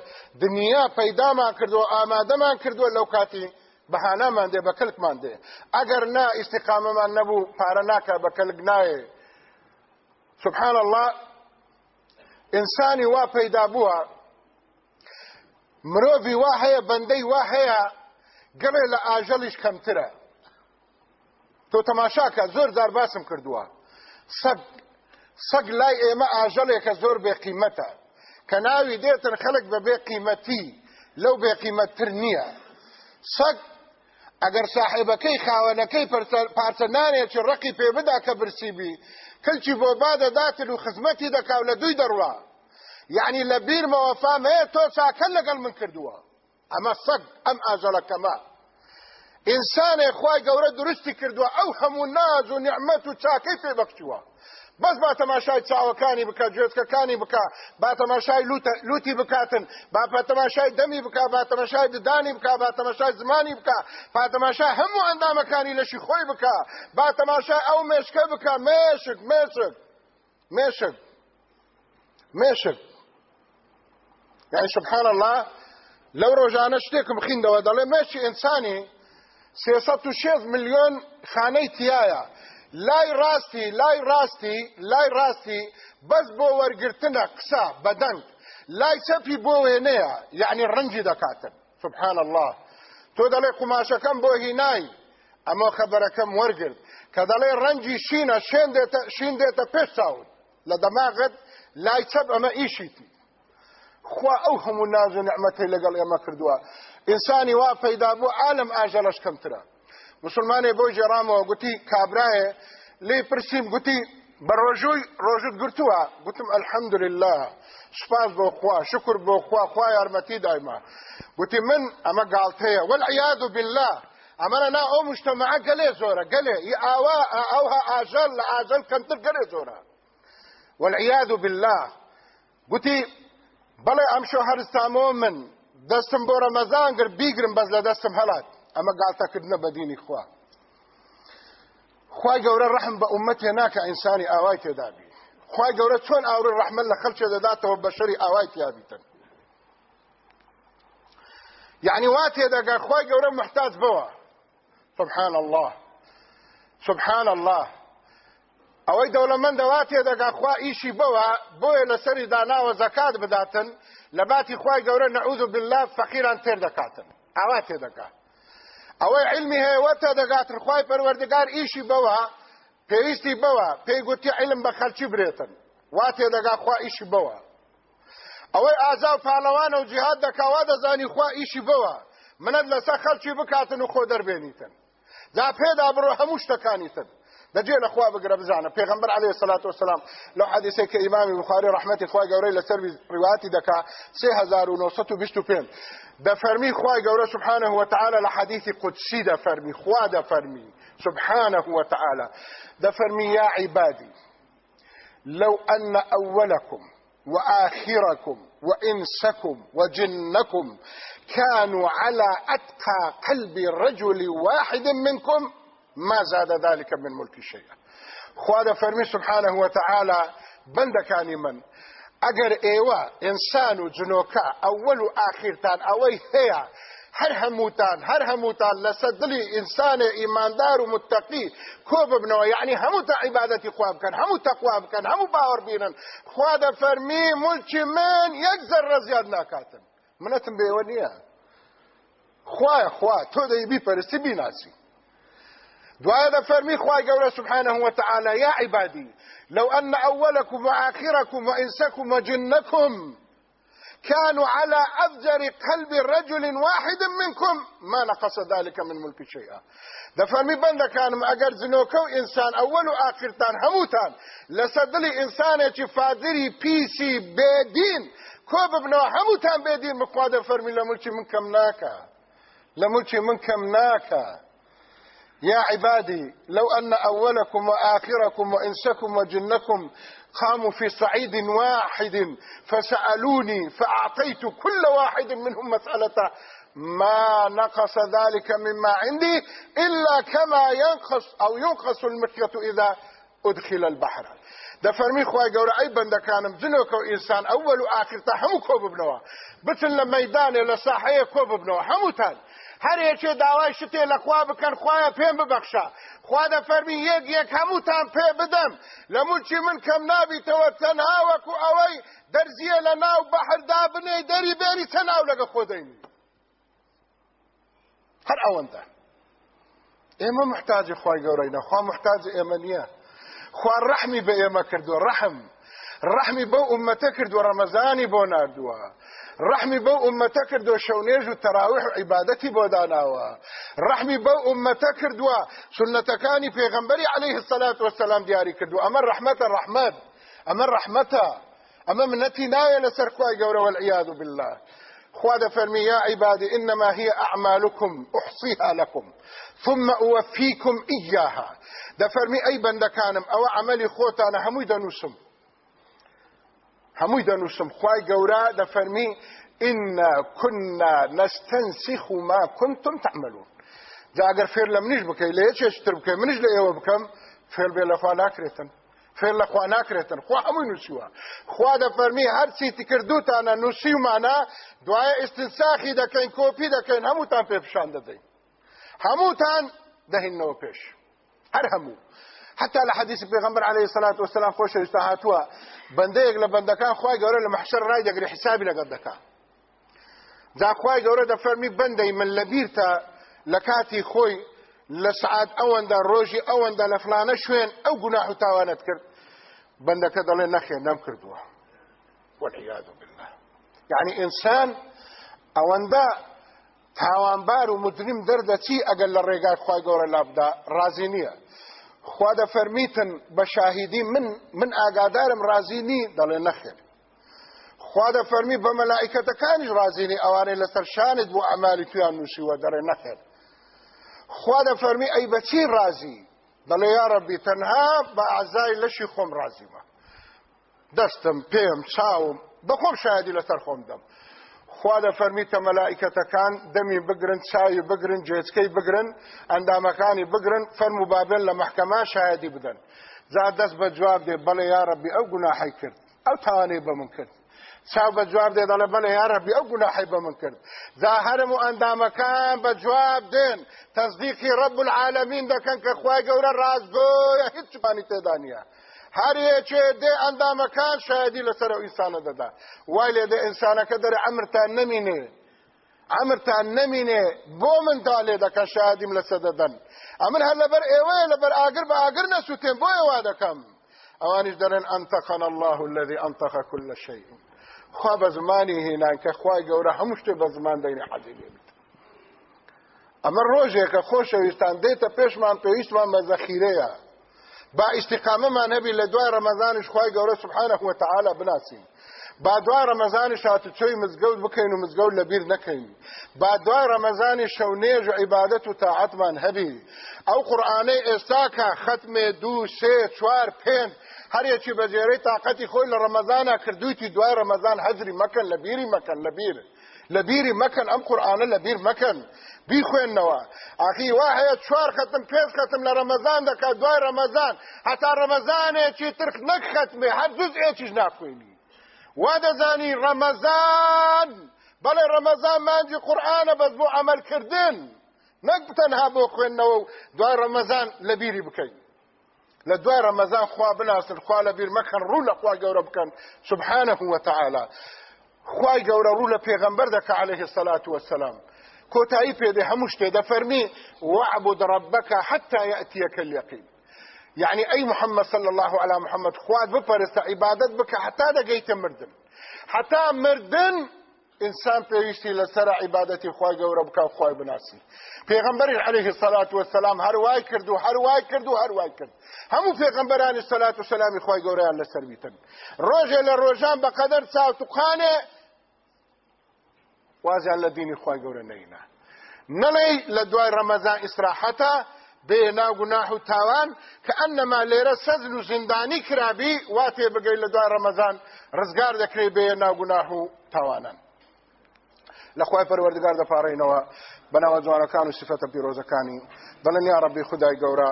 دنیا پەیدامان کردووە ئامادەمان کردووە لەو کاتی بەهانامان دێ بە کلکمان دێ. ئەگەر نا ئیسیقامەمان نەبوو پارە ناکە بە کلک نایە. سبحان الله ئینسانی وا پەیدا بووە. مرۆڤی وا هەیە بەندەی وا هەیە گەڵێ لە ئاژەڵیش کەمترە. تۆ تەماشاکە زۆر زار باسم کردووە. سەگ سەگ لای ئێمە ئاژەڵێکە زۆر بێ قیمەتە. کە ناوی دێتن خەڵک بە بێ قیمەتی لەو بێ قیمەتتر نییە. سەگ ئەگەر ساحێبەکەی خاوەنەکەی پارچەنانێکی ڕقی پێ بدا کە برسیبی. کلچی بۆ بادەداتن و خزمەتی دەکاو لە دوی دەڕوا یعنی لە بیرمەوە فامەیە تۆ چاکەل لەگەڵ من کردووە ئەمە سەگ ئەم ئاژەڵەکەمە ئینسانێ خوای گەورە درستی کردووە ئەو هەموو ناز و نیعمەت و چاکەی پێ بەخشووە بەس با تەماشای چاوەکانی بکە گوێچکەکانی بکە با تەماشای لوتی بکاتن با تەماشای دەمی بکە با تەماشای ددانی بکە با تەماشای زمانی بکە با تەماشای هەموو ئەندامەکانی لەشی خۆی بکە با تەماشای ئەو مێشکە بکە مێشک مێشک مێشک مێشک. يعني سبحان الله لو ڕۆژانە شتێکم بخیندەوە دەڵێ مێشی ئینسانی سێسەد و شێز ملیۆن خانەی تایە لای ڕاستی لای ڕاستی لای ڕاستی بەس بۆ وەرگرتنە قسە بەدەنگ. لای چەپی بۆ وێنەیە یعنی ڕەنجی دەکاتن. سبحان الله تۆ دەڵێ قماشەکەم بۆ هینای ئەمە خەبەرەکەم وەرگرت. کە دەڵێ ڕەنجی شینە شین دێتە پێش چاوت. لە دەماغت لای چەپ ئەمە ئیشیتی. خوا ئەو هەموو ناز و نعمەتی لەگەڵ ئێمە کردووە. ئینسانی وا پەیدا بوو عالم ئاژەلەش کەمترە. مسلمانێ بۆ جێرامەوە گوتی کابرایە لێ پرسییم گوتی بە ڕۆژووی ڕۆژت گرتووە؟ گوتم ئەلحەمدولله سپاس بۆ خوا شکر بۆ خوا خوا یارمەتی دایما. گوتی من ئەمە گاڵتەیە. والعیاذ بالله ئەمەە نا ئەو مجتمعە گەلێ زۆرە گەلێ. ئاوا ئەوها ئاژەل لە ئاژەل کەمتر گەلێ زۆرە. بالله. گوتی بەڵێ ئەم شۆهرستامەوە من دەستم بۆ ڕەمەزان گر بیگرم بەس لە دەستم هەڵات. ئەمە گالتەکردنە بە دینی خوا. خی گەورە ڕحم بە ئومەتێ ناکە ئینسانی ئاوای تێدابی خی گەورە چۆن ئاور ڕحمل لە خەلچێ دەداتەوە بە شەری ئاوای تیابیتن يعني واتي دقا خواي قورا محتاج بوا. سبحان الله. سبحان الله. ئەوەی دەوڵەمەندە واتێ دەگا خوا ئیشی بەوە بۆیە لەسەری داناوە زەکات بداتن. لە باتی خوای گەورە نەعوذ بالله فەقیران تێر دەکاتن ئاوا تێ دەکات ئەوەی علمی هەیە وەتە دەگاتن خوای پەروەردگار ئیشی بەوە پێویستی بەوە پێی گوتی علم بە خەلکی برێتن. وا تێ دەگا خوا ئیشی بەوە. ئەوەی ئازا و پاڵەوانە و جیهاد دەکاوا دەزانی خوا ئیشی بەوە. منت لەسەر خەلکی بکاتن و خۆ دەربێنیتن. جا پێدا بڕۆ هەموو شتەکانیتن. دەجێ لە خوا بگرە بزانە پێغمبەر عليه الصلاة والسلام. لو حدیثێک کە ئیمامی بخاری ڕحمەتی خوای گەورەی لەسەر ڕواتی دەکا 3925 دەفەرمی خوای گەورە سبحانه وتعالى لە حدیثی قدسی دەفەرمی خوا دەفەرمی سبحانه وتعالى. دەفەرمی يا عبادي. لو أن أولكم وآخركم وإنسكم وجنكم كانوا على أتقى قلب رجل واحد منكم ما زاد ذلك من ملك شيئا. خوا فرمي سبحانه وتعالى بندكاني من اگر ايوا انسان جنوكا اول و آخرتان اوي هيا هر هموتان هر هموتان لسدلي انسان ایماندار و متقی کوب بنو يعني هموتا عبادتي خواب كان همو تقوى بكن همو باور بينن خوا ده فرمي ملك من يجزر رزياد ناكاتن منتم بيونيا خوا خوا تو ده يبي پرستی بیناسی دوایە فرمي خوای گەورە سبحانه وتعالى يا عبادي لو أن أولكم وآخركم وإنسكم وجنكم كانوا على أفجر قلب رجل واحد منكم ما نقص ذلك من ملك شيئا. دفرمي بند كان اگر زنوكو إنسان أول وآخر تان هموتان. لسدلي إنسان فادري بيسي بيدين كوب ابنو هموتان بيدين مقواد فرمي لملكي من كم ناكا. لملكي من كم ناكا. يا عبادي لو أن أولكم وآخركم وإنسكم وجنكم قاموا في صعيد واحد فسألوني فأعطيت كل واحد منهم مسألة ما نقص ذلك مما عندي إلا كما ينقص أو ينقص المخيط إذا أدخل البحر. ده خواهي قورا أي بندكانم جنوكو إنسان أول وآخر تا همو كوب بنوا. بتن لميدان لساحية كوب بنوا همو تان. هەر یەکێ داوای شتێ لە خوا بکەن خوایە پێم ببەخشە خوا دەفەرمی یەک یەک هەمووتان پێ بدەم لە مولچی من کەم نابیتەوە تەنها وەکو ئەوەی دەرزیە لە ناو بەحردا بنێ دەری بێری چەناو لەگە خۆدەینی. هەر ئەوەندە. ئێمە محتاجی خی گەورەینە خوا محتاجی ئێمە نییە. خوا ڕەحمی بە ئێمە کردووە ڕەحم. ڕەحمی بەو ئومەتە کردووە ڕەمەزانی بۆ نردووە. ڕحمی بەو ئومەتە کردو شەونێژ و تەراویح و عیبادەتی بۆ داناوە ڕحمی بەو ئومەتە کردووە سنەتەکانی پێغەمبەری عليه الصلاة والسلام دیاری کردو ئەمە ڕحمەتە ڕحمەت ئەمە ڕحمەتە ئەمە منەتی نایە لەسەر خوای گەورە بالله. خوا دەفەرمی یا عیبادی إنما هي أعمالكم أحصيها لكم ثم أوفيكم إياها دەفەرمی ئەی بەندەکانم ئەوە عملی خۆتانە هەمووی دەنووسم هەمووی دەنووسم خوای گەورە دەفەرمی إنا كنا نستنسخ ما كنتم تعملون. جا ئەگەر فێر لە منیش بکەی لە یەکێشتر بکەی منیش لە ئێوە بکەم فێر بێ لەخوا ناکرێتن. فێر لەخوا ناکرێتن. خوا هەمووی نووسیوە. خوا دەفەرمی هەرچی تکردوتانە نووسیومانە دوایە ئستنساخی دەکەین کۆپی دەکەین هەمووتان پێ پیشان دەدەین. هەمووتان دەهینەوە پێش. هەر هەموو حتى لحديث پیغمبر عليه الصلاة والسلام خوش استهاتوا. بندەیەک لە بەندەکان خی گەورە لە محشر ڕای دەگری حسابی لەگەڵ دەکا جا خی گەورە دەفەرمی بەندەی من لە بیرتە لە کاتی خۆی لە سعات ئەوەندە ڕۆژی ئەوەندە لە فلانە شوێن ئەو و تاوانت کرد بەندەکە دەڵێ نەخێ نەم کردووە والعیاذ بالله. يعني ئینسان ئەوەندە تاوانبار و مدریم دەردەچی ئەگەر لە ڕێگای خی گەورە لابدا. ڕازی نییە خوا د فرمیتن بشاهدی من من آگادارم راضی نی دل نخیر خوا د فرمی به ملائکه کان راضی نی اوانه لسر شاند بو اعمال توان نوشی و در نخیر خوا د فرمی ای بچی راضی دل یا ربی تنها با اعزای لشی خوم راضی ما دستم پیم چاوم بخوم شاهدی لسر خوم دم خوا دەفەرمیتە مەلائکەتەکان دەمی بگرن چاوی بگرن جێچکەی بگرن ئەندامەکانی بگرن فەرم و بابێن لە مەحکەما شایدی بدەن. جا دەست بە جواب دێ بەڵێ یا ڕەبی ئەو گوناحی کرد. ئەو تاوانەی بە من کرد. چاو بە جواب دێ دەڵێ بەڵێ یا ڕەبی ئەو گوناحی بە من کرد. جا هەرم و ئەندامەکان بە جواب دێن. تەزدیقی ڕەب العالەمین دەکەن کە خوای گەورە ڕازگۆیە هیچ چپانی تێدا نییە. هەر یەکێ دێ ئەندامەکان شایدی لەسەر ئەو ئینسانە دەدا وای لێ دێ ئینسانەکە دەرە ئەمرتان نەمینێ ئەمرتان نەمینێ بۆ من تا لێ دەکە شادیم لەسە دەدەن ئەمن هەر لەبەر ئێوەیە لەبەر ئاگر بە ئاگر نەسووتێن بۆ ئێوا دەکەم ئەوانیش دەرێن ئەنتەقەن الله الذي أنطق كل شيء خوا بە زمانی هێنان کە خوای گەورە هەموو شتێ بە زمان دەینی حەزیلێ بێت ئەمە ڕۆژێکە خۆشەویستان دێتە پێشمان پێویستمان بە زەخیرەیە با استقامەمان هەبی لە دوای ڕەمەزانش خوای گەورە سبحانه وتعالى بناسین با دوای ڕەمەزانی شاتوچۆی مزگەوت بکەین و مزگەوت لەبیر نەکەین با دوای ڕەمەزانی شەونێژ و عیبادەت و تاعەتمان هەبی ئەو قورآانەی ئێستاکە ختمێ دوو سێ چوار پێنج هەرێکی بەجێرەی تاقەتی خۆی لە ڕەمەزانە کردویتی دوای ڕەمەزان هەجری مەکەن لە بیری مەکەن لە بیر لە بیری مەکەن ئەم قورآانە لە بیر مەکەن بیخوێنەوە ئاخی وا هەیە چوار ختم پێنج ختم لە ڕەمەزان دەکات دوای ڕەمەزان هەتا ڕەمەزانێکی تر نەک ختمێ هەر جز ئێکیش ناخوێنی. وا دەزانی ڕەمەزان بەڵێ ڕەمەزان مانگی قورآانە بەس بۆ عملکردن. نەک تەنها بۆ خوێندنەوە و دوای ڕەمەزان لە بیری بکەین. لە دوای ڕەمەزان خوا بناسن خوا لە بیر مەکەن ڕوو لە خوا گەورە بکەن. سبحانه وتعالى خوای گەورە ڕوو لە پێغەمبەر دەکە عليه الصلاة والسلام کۆتایی پێدێ هەموو شتێ دەفەرمی وعبد ربك حتى يأتيك اليقين. يعني أي محمد صلى الله على محمد خواد بپرست عبادت بك حتى دقيت مردن. حتى مردن إنسان پێویستی لەسەر عیبادەتی خی گەورە بکە خی بناسی پێغمبەری عليه الصلاة والسلام هەر وای کرد و وای کرد و هەر وای کرد. هەموو پێغمبەرانی سەلات و سەلامی خی گەوریان لەسەر بیتن ڕۆژێ لە ڕۆژان بەقەدەر چاوتوقانێ وازیان لە دینی خی گەورە نەینا. نەڵێ لە دوای ڕەمەزان ئیسراحەتە بێ ناو گوناح و تاوان کە ئەنەما لێرە سەزل و زیندانی کرابی وا تێ بگەی لە دوای ڕەمەزان ڕزگار دەکرێت بێ ناو گوناح و تاوانان. لە خی پەروەردگار دەپارڕینەوە بەناوە جوانەکان و سفەتە پیرۆزەکانی. دەڵێن یا ڕەبی خدای گەورە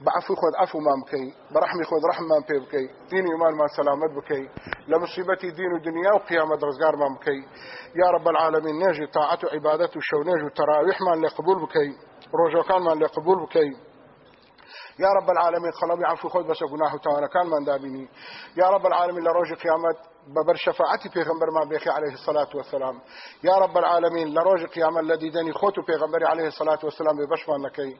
بعفو خود عفو ما بكي برحمي خود رحم ما بكي ديني ومال ما سلامت بكي لمصيبتي دين ودنيا وقيامة رزقار ما بكي يا رب العالمين ناجي طاعته عبادته وشوناج وتراويح ما لقبول بكي روجوكان ما لقبول بكي يا رب العالمين خلابي عفو خود بس قناه تانا كان من دابيني يا رب العالمين لروج قيامت ببر شفاعتي پیغمبر ما بيخي عليه الصلاة والسلام. يا رب العالمين لروج قيام الذي دني خوتو پیغمبر عليه الصلاة والسلام ببشمان لكي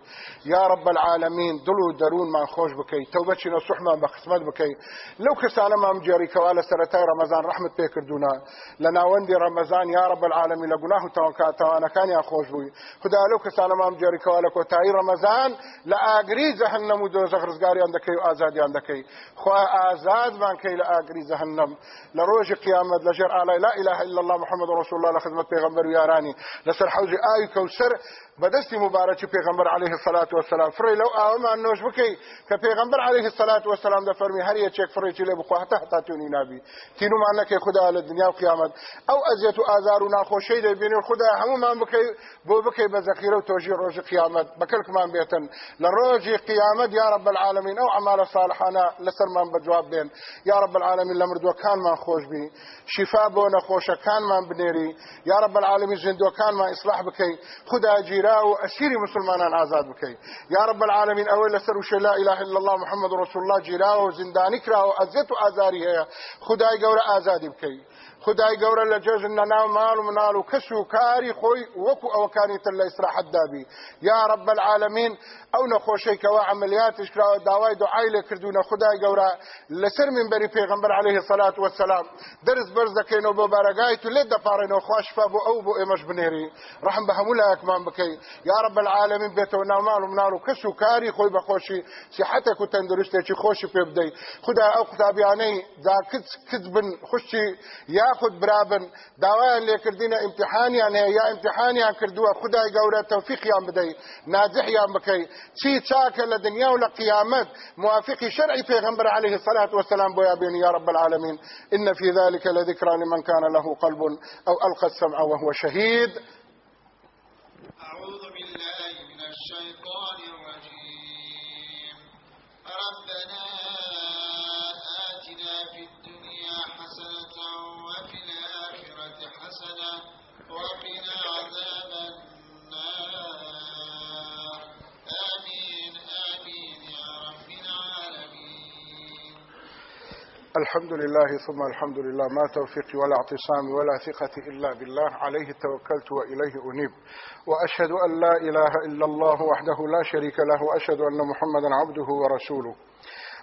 يا رب العالمين دلو درون ما خوش بكي توبتشي نصح ما بخصمت بكي لو كسانا ما مجاري كوالا سرتاي رمضان رحمة بيكردونا لنا وندي رمضان يا رب العالمين لقناه توانا كان يا خوش بوي خدا لو كسانا ما مجاري كوالا كوتاي رمضان لآقري جهنم ودوزخ رزقاري عندكي وآزادي عندكي خوا آزاد من كي لآقري جهنم. ڕۆژی قیامەت لەژێر ئالای لا إله إلا الله محمد رسول الله پێغەمبەر و یارانی لەسەر حوزی ئاوی کەوسەر بەدەستی مبارەکی پێغەمبەر عليه الصلاة والسلام. فڕی لەو ئاوەمان نۆش بکەی کە پێغەمبەر عليه الصلاة والسلام دەفەرمی هەر یەکێک فڕێکی لێ بخوا هەتا هەتا تۆنی نابی. تینومان نەکەی خدا لە دنیا و قیامەت. ئەو ئەزیەت و ئازار و ناخۆشەی دەبینی خدا هەمومان بکەی بۆ بکەی بە زەخیرە و تۆژی ڕۆژی قیامەت. بەکەلکمان بێتن. لە ڕۆژی قیامەت یا رب العالمین ئەو عمالە صالحانە لەسەرمان بەجواب بێن. یا رب العالمین لە مردوەکانمان خۆش بی شفا بۆ نەخۆشەکانمان بنێری. یا رب العالمین زیندوەکانمان ئیسلاح بکەی. خدا گیرا و ئەسیری مسلمانان ئازاد بکەی یا رب العالمین ئەوەی لەسەر وشە لا إله إلا الله محمد رسول الله گیرا و زیندانی کرا ئەزیەت و ئازاری هەیە خدای گەورە ئازادی بکەی خدای گەورە لە جێژن نەناو ماڵ و مناڵ و کەس و کاری خۆی وەکو ئەوەکانی تر لە ئیسراحەت دابی. یا رب العالمین نەخۆشە یا کەوا عملیاتش کراوە داوای دوعای لێ کردوونە خدای گەورە. لەسەر منبەری پێغمبەر عليه الصلاة والسلام دەرز بەرز دەکەینەوە بۆ بارەگای تو لێ دەپارێنەوە خوا شفا بۆ ئەو بۆ ئێمەش بنێری. ڕحم بە هەموو لایەکمان بکەی. یا رب العالمین بێتەوە ناو ماڵ و مناڵ و کەس و کاری خۆی بەخۆشی سیحەتێک و تەندروستێکی خۆشی پێ بدەیت خدا ئەو قوتابیانەی دا کچ کچ بن خوشتی یاخود برابن. داوایان لێکردینە امتحانیان هەیە یا امتحانیان کردووە خدای گەورە تەوفیقیان بدەی ناجحیان بکەی. چی چاکە لە دنیا و لە قیامەت؟ موافقی شرعی پێغمبەر عليه الصلاة والسلام بۆ یابێن یا رب العالمين إن في ذلك لذكرى لمن كان له قلب أو ألقى السمع وهو شهيد. الحمد لله ثم الحمد لله. ما توفيقي ولا اعتصامي ولا ثقتي إلا بالله. عليه توكلت وإليه أنيب. وأشهد أن لا إله إلا الله وحده لا شريك له. وأشهد أن محمدا عبده ورسوله.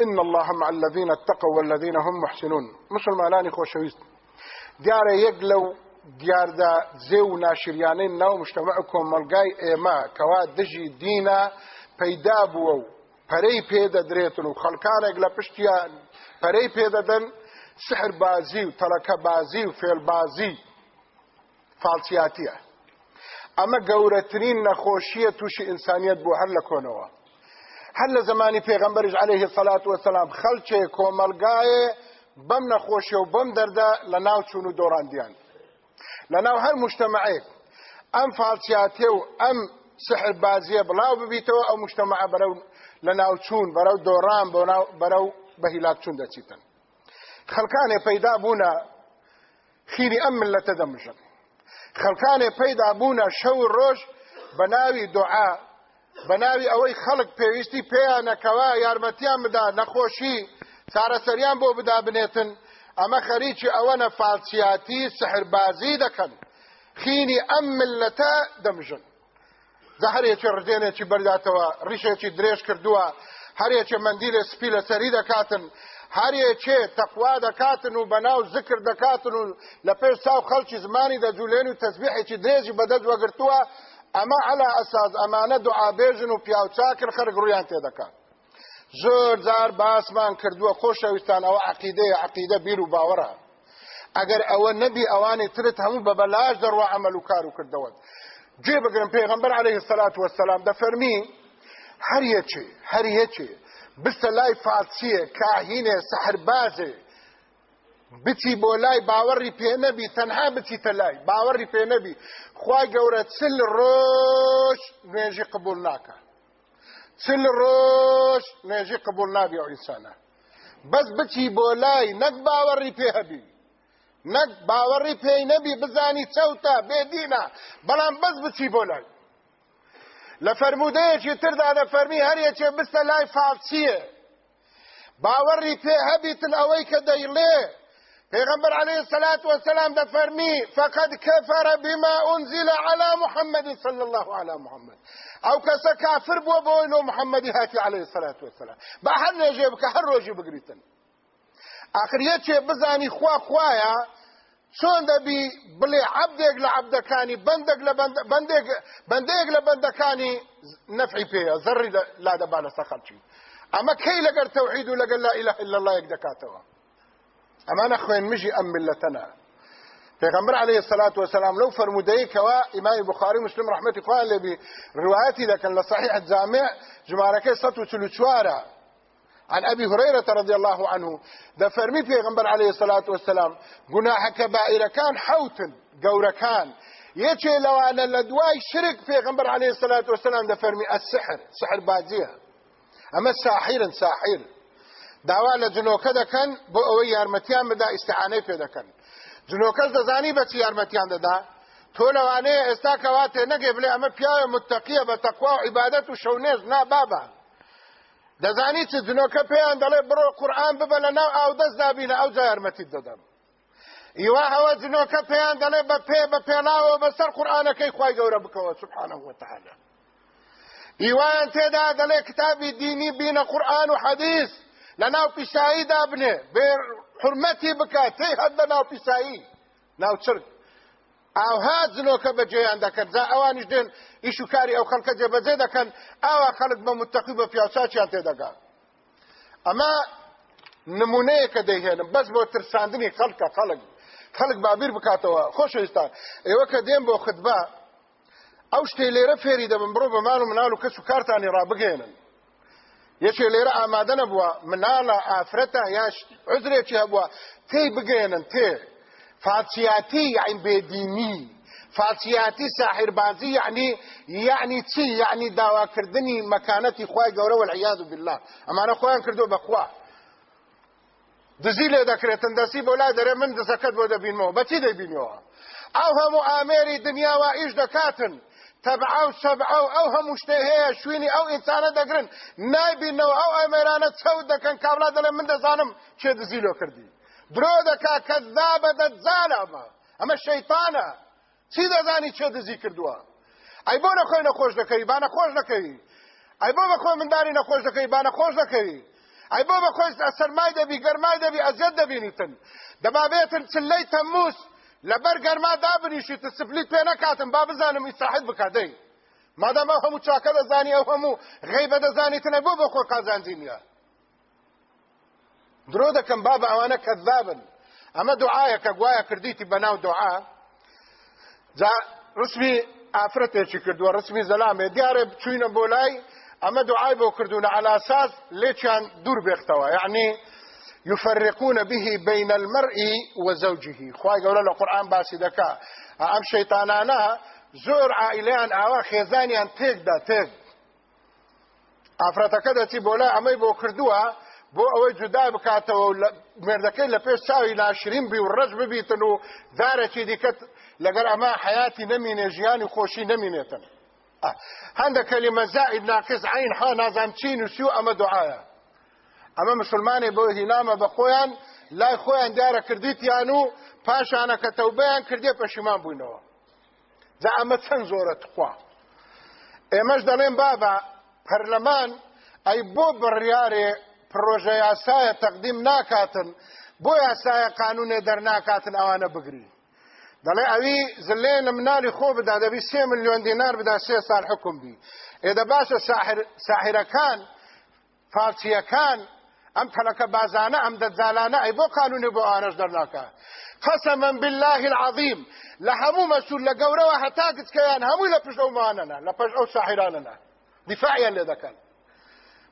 إن الله مع الذين اتقوا والذين هم محسنون. مسلمانانی خۆشەویست دیارە یەک لەو دیاردا زێ و ناشریانەی ناو مشتمە کۆمەلگای ئێمە کەوا دژی دینە پەیدا بووە و پەرەی پێدەدرێتن و خەڵکانێک لە پشتیان سحر بازی و تەلەکە بازی و فێلبازی فالسیاتیە. ئەمە گەورەترین نەخۆشیە تووشی ئینسانیت بوو هەر لە هەر لە زمانی پێغەمبەرش عليه الصلاة والسلام خەڵکێ کۆمەلگایە بەم نەخۆشیە و بەم دەردا لە ناو چوون و دۆڕاندیان لە ناو هەر مشتمعێک ئەم فالسیاتێ و ئەم سحر بازیە بڵاو ببیتەوە ئەو مشتمع بەرەو لە ناو چوون بەرەو دۆڕان بەرەو بەهیلات چوون دەچیتن خەڵکانێ پەیدا بوونە خیری ئەم ملەتە دەمژن خەڵکانێ پەیدا بوونە شەو ڕۆژ بە ناوی دوعا بە ناوی ئەوەی خەڵک پێویستی پێیانەکەوە یارمەتیان بدا نەخۆشی چارەسەریان بۆ بدا بنێتن ئەمە خەریکی ئەوە نەفالسیاتی سحربازی دەکەن. خینی ئەم ملەتە دەمژن. زەهرێکی ڕزێنێکی بەرداتەوە ڕیشێکی درێژ کردووە. هەرێکێ مندیلە سپی لە سەری دەکاتن. هەرێکێ تەقوا دەکاتن و بەناو ذکر دەکاتن و لە پێش چاو خەڵکی زمانی دەجولێن و تەزبیحێکی درێژی بەدەست وەگرتووە. ئەمە علا ئەساس ئەمانە دوعابێژن و پیاوچاکر خەرگ ڕویان تێدەکات زۆر جار باسمان کردووە خۆشەویستان ئەوە عقیدەیە عقیدە بیر و باوەڕە ئەگەر ئەوە نەبی ئەوانی ترت هەموو بە بەلاش دەڕوا عمل و کار و کردەوە. جێ بگرن پێغەمبەر عەلەیهی السەلات وەسەلام دەفەرمی هەر یەکێ هەر یەکێ بستە لای فاتسیە کاهینێ سەحربازێ بچی بۆ لای باوەڕی پێ نەبی تەنها بچیتە لای باوەڕی پێ نەبی. خوای گەورە چل ڕۆژ نوێژی قبول ناکە. چل ڕۆژ نوێژی قبول نابی ئەو ئینسانە. بەس بچی بۆ لای نەک باوەڕی پێ هەبی. نەک باوەڕی پێی نەبی بزانی چەوتە بێدینە. بەڵام بەس بچی بۆ لای. لە فەرمودەیەکی تردا دەفەرمی هەرێکێ بستە لای فاڵچیە باوەڕی پێ هەبیتن ئەوەی کە دەیڵێ پیغمبر عليه الصلاة والسلام ده فرمي فقد كفر بما أنزل على محمد صلى الله على محمد. أو کسا کافر بو بو محمد هاتي عليه الصلاة والسلام. با هر نجي بك هر روجي بگریتن. آخر یەکێ بزانی خوا خوایە چۆن دەبی بڵێ عبدێک لە عبدەکانی بندێک لە بەندەکانی نەفعی پێەیە زەڕی لا دەبا لە سەخەلچی ئەمە کەی لەگەر تەوحید و لەگەر لا إله إلا الله یەک دەکاتەوە ئەمانە خوێن مژی ئەم ملەتەنە پیغمبر علیه الصلاة والسلام لو فرمودەی کەوا ئیمای بخاری مسلم رحمەتی خوان لێبی ڕواەتی دەکەن لە صحیح الجامع ژمارەکەی 144 عن أبي هريرة رضي الله عنه ده فرمي پیغمبر عليه الصلاة والسلام گناح كبائر كان حوتن قور كان يچه لو أنا لدواي شرك پیغمبر عليه الصلاة والسلام ده فرمي السحر سحر بازيه اما ساحر ساحر. داوا لجنوکه دکن بو اوی یارمتیان بدا استعانه پی دکن جنوکه دزانی بچی یارمتیان ددا تۆ لەوانەیە ئێستا کەواتێ نەگەی بڵێ ئەمە پیاوە متتەقیە بە تەقوا و عیبادەت و شەونێز نا بابە دەزانی چ جنۆکە پێیان دەڵێ بڕۆ قورآن ببە لە ناو ئاو دەست دابینە ئەو جا یارمەتیت دەدەم. ئیوا ئەوە جنۆکە پێیان دەڵێ بە پێ بە پێناوە بەسەر قورآانەکەی خی گەورە بکەوە سبحانە وتعالى ئیوان تێدا دەڵێ کتابی دینی بینە قورآن و حەدیث. لە ناو پیشایی دابنێ بێ حرمەتی بکات تی هەد بە ناو پیسایی ناو چرک. ئاها جنۆکە بەجێیان دەکەن جا ئەوانیش دێن ئیش و کاری ئەو خەڵکە جێبەجێ دەکەن ئاوا خەڵک بە متتەقی بە پیاچاچیان تێدەگات ئەمە نمونەیەکە دەیهێنم بەس بۆ ترساندنی خەڵکە خەڵک خەڵک بابیر بکاتەوە خۆشەویستان ئێوە کە دێن بۆ خدبە ئەو شتێ لێرە فێری دەبن بڕۆ بە ماڵ و مناڵ و کەس و کارتانی ڕابگەێنن یەکێ لێرە ئامادە نەبووە مناڵە ئافرەتە یا عزرێکی هەبووە تێی بگەێنن تێ فاتسیاتی یعنی بێدینی فاتسیاتی ساحربازی یعنی یعنی چی؟ یعنی داواکردنی مەکانەتی خوای گەورە والعیاذ بالله. ئەمانە خۆیان کردو بەخوا دزی لێ دەکرێتن دەسی بۆ لا دەرێ من دزەکەت بۆ دەبینەوە بەچی دەبینەوە ئەو هەموو ئامێری دنیاوە ئیش دەکاتن. تەبعە و سەبعە و ئەو هەموو شتێ هەیە شوێنی ئەو ئینسانە دەگرن. نایبینەوە ئەو ئەمێرانە چەوت دەکەن کابلا دەڵێ من دەزانم چێ دزی لۆ کردی. درۆ دەکا کەذابە دەجالە ئەمە. شەیتانە. چی دەزانی چێ دزی کردووە؟ ئەی بۆ نەخۆی نەخۆش دەکەی با نەخۆش دەکەی ئەی بۆ بەخۆی منداری نەخۆش دەکەی با نەخۆش دەکەی ئەی بۆ بەخۆی سەرمای دەبی گەرمای دەبی ئەزیەت دەبینیتن. دەما بێتن چلەی تەموس لەبەر گەرما دابنیشی سفلیت پێ نەکاتم با بزانم ئیساحت بکاتەی مادام ئەو هەموو چاکە دەزانی ئەو هەموو غەیبە دەزانیتنە بۆ بۆ خۆی قازانجی نیە. درۆ دەکەم با بە ئەوانە کەذابن. ئەمە دوعاەکە گوایە کردیتی بەناو دوعا. جا ڕسمی ئافرەتێکی کردووە ڕسمی زەلامێ. دیارێ بچوینە بۆ لای ئەمە دوعای بۆ کردوونە. علاساس لێکیان دوور بێختەوە. یعنی يفرقون به بين المرء وزوجه. خوای گەورە لە قورآن باسی دەکا ئەم شەیتانانە زۆر عائلەیان ئاوا خێزانیان تێکدا تێک. ئافرەتەکە دەچی بۆ لای ئەمەی بۆ کردووە بۆ ئەوەی جودا بکاتەوە مێردەکەی لە پێش چاوی ناشرین بی و ڕەش ببیتن و دارێکی دیکەت لەگەر ئەمە حیاتی نەمینێ ژیانی خۆشی نەمینێتن. هەندێک کەلیمە زائد ناقص عین ها نازام چی نووسی و ئەمە ئەمە مسلمانی بۆ هینامە بە خۆیان لای خۆیان دیارە کردیتیان و پاشانە کە تەوبەیان کردێ پەشیمان بووینەوە. جا ئەمە چەند زۆرە تخوا. ئێمەش دەڵێن بابا پەرلەمان ئەی بۆ بڕیارێ پرۆژە یاسایە تەقدیم ناکاتن بۆ یاسایە قانونێ دەرناکاتن ئەوانە بگری. دەڵێ ئەوی زلێ لە مناڵی خۆ بدا دەبی سێ ملیۆن دینار بدا سێ سال حکم بی. ئێدە باشە ساحرەکان فارچیەکان ئەم تەلەکە بازانە ئەم دەجالانە ئەی بۆ قانونی بۆ ئانەش دەرناکە قسما بالله العظيم هەموو مەسول لە گەورەوە هەتا کچکەیان هەمووی لە پشت ئەو مانەنا لە پشت ئەو ساحرانەنا دیفاعیان لێ دەکەن.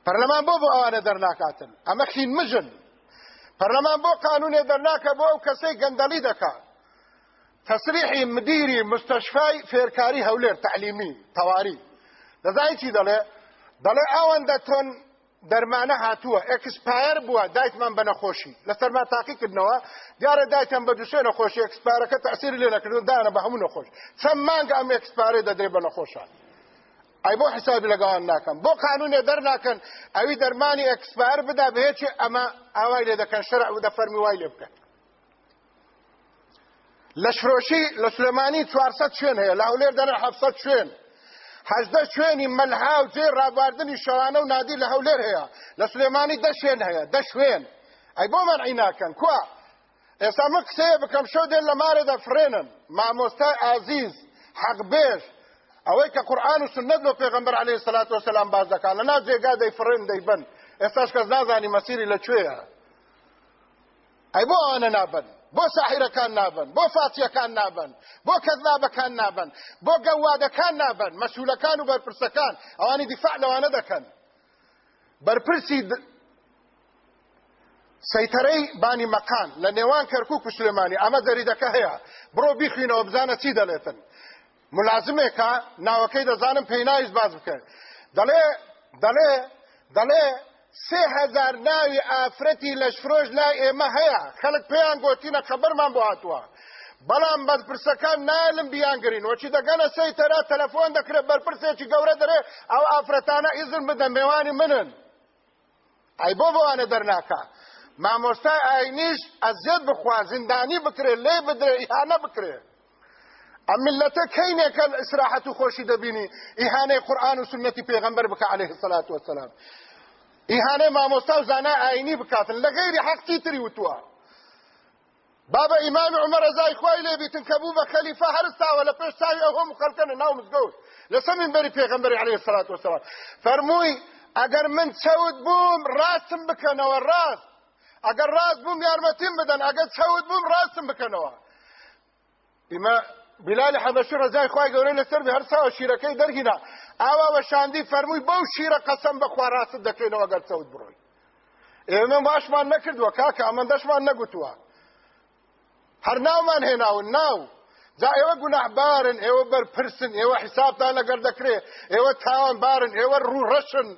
پەرلەمان بۆ بۆ ئەوانە دەرناکاتن. ئەمە خین مژن. پەرلەمان بۆ قانونێ دەرناکە بۆ ئەو کەسەی گەندەڵی دەکات تەسریحی مدیری مستەشفای فێرکاری دەرمانە هاتووە ئەکسپایر بووە دایتمان بە نەخۆشی. لەسەرما تاقیکردنەوە دیارە دایتان بە دووسێ نەخۆشی. ئەکسپارەکە تەسیری لێ نەکردو دایانە بە هەموو نەخۆش. چەند مانگە ئەم ئەکسپارێ دەدرێ بە نەخۆشان؟ ئەی بۆ حسابی لەگەوان ناکەم. بۆ قانونێ دەرناکەن ئەوی دەرمانی ئەکسپایر بدا بهێکی ئەمە ئاوای لێ دەکەن شەرع و دەفەرمی وای لێ بکەن. لە شفرۆشی لە سلێمانی 400 شوێن هەیە لە هەولێر دەنە 700 شوێن. حەزدە شوێنی مەلها و جێ ڕابواردنی شەوانە و نادی لە هەولێر هەیە. لە سلێمانی دە شوێن هەیە دە شوێن. ئەی بۆ مەنعی ناکەن کووە؟ ئێستا من قسەیە بکەم شەو دێن لە مارێدا فرێنن مامۆستای ئازیز حەقبێژ ئەوەی کە قورآن و سنت بۆ پێغەمبەر عەلەیهی سەلات وسەلام باز دەکات لە ناو جێگا دەیفڕێن دەیبن ئێستاش کەس نازانی مەسیری لەکوێیە ئەی بۆ ئەوانە نابن. بۆ ساحیرەکان نابن بۆ فاتیەکان نابن بۆ کەذابەکان نابن بۆ گەوادەکان نابن مەسئولەکان و بەرپرسەکان ئەوانی دیفاع لەوانە دەکەن. بەرپرسی سەیتەرەی بانی مەکان لە نێوان کەرکووک و سلێمانی ئەمە دەریدەکە هەیە. بڕۆ بیخوینەوە بزانە چی دەڵێتن ملازمێکە ناوەکەی دەزانم پێی ناویست باز بکەن دەڵێ دەڵێ دەڵێ سێ هەزار ناوی ئافرەتی لەشفرۆژ لای ئێمە هەیە. خەڵک پێیان گۆتینە خەبەرمان بۆ هاتووە بەڵام بەرپرسەکان نالم بیانگرین. وەچی دەگەنە سەی تەرا تەلەفۆن دەکرێت بەرپرسێکی گەورە دەرێ ئەو ئافرەتانە ئیزن بدەن میێوانی منن. ئەی بۆ بۆوانە دەرناکە. مامۆستای ئاینیش ئەزیێت بخوا زیندانی بکرێت لێ بدرێ ئیهانە بکرێت ئەم ملەتە کەینێکە ئیسراحەت و خۆشی دەبینی؟ ئیهانەی قورآن و سنەتی پێغەمبەر بکە عەلەیه الصلاة والسلام ئیهانەی مامۆستا و زانای ئاینی بکاتن لە غەیری حەقی تری وتووە. بابا ئیمامی عمر رضای خوای لێ بیتن کە بوو بە خەلیفە هەرستاوە لە پێش چاوی ئەو هەموو خەڵکەنە ناو مزگەوت. لەسەر منبەری پێغەمبەری عليه الصلاة والسلام فەرمووی ئەگەر من چەوت بووم ڕاستم بکەنەوە ڕاست. ئەگەر ڕاست بووم یارمەتیم بدەن ئەگەر چەوت بووم ڕاستم بکەنەوە. ئیمە بلال حەبەشی ڕزای خوای گەورەی لەسەر هەر ساوە شیرەکەی دەرهینا ئاوا بە شاندی فەرمووی بەو شیرە قەسەم بەخوا ڕاست دەکەینەوە گەر چەوت بڕۆی. ئێمە باشمان نەکردووە کاکە ئەمەندەشمان نەگوتووە. هەر ناومان هێناون ناو. جا ئێوە گوناحبارن ئێوە بەرپرسن ئێوە حیسابتان لەگەر دەکرێ ئێوە تاوانبارن ئێوە ڕوو ڕەشن.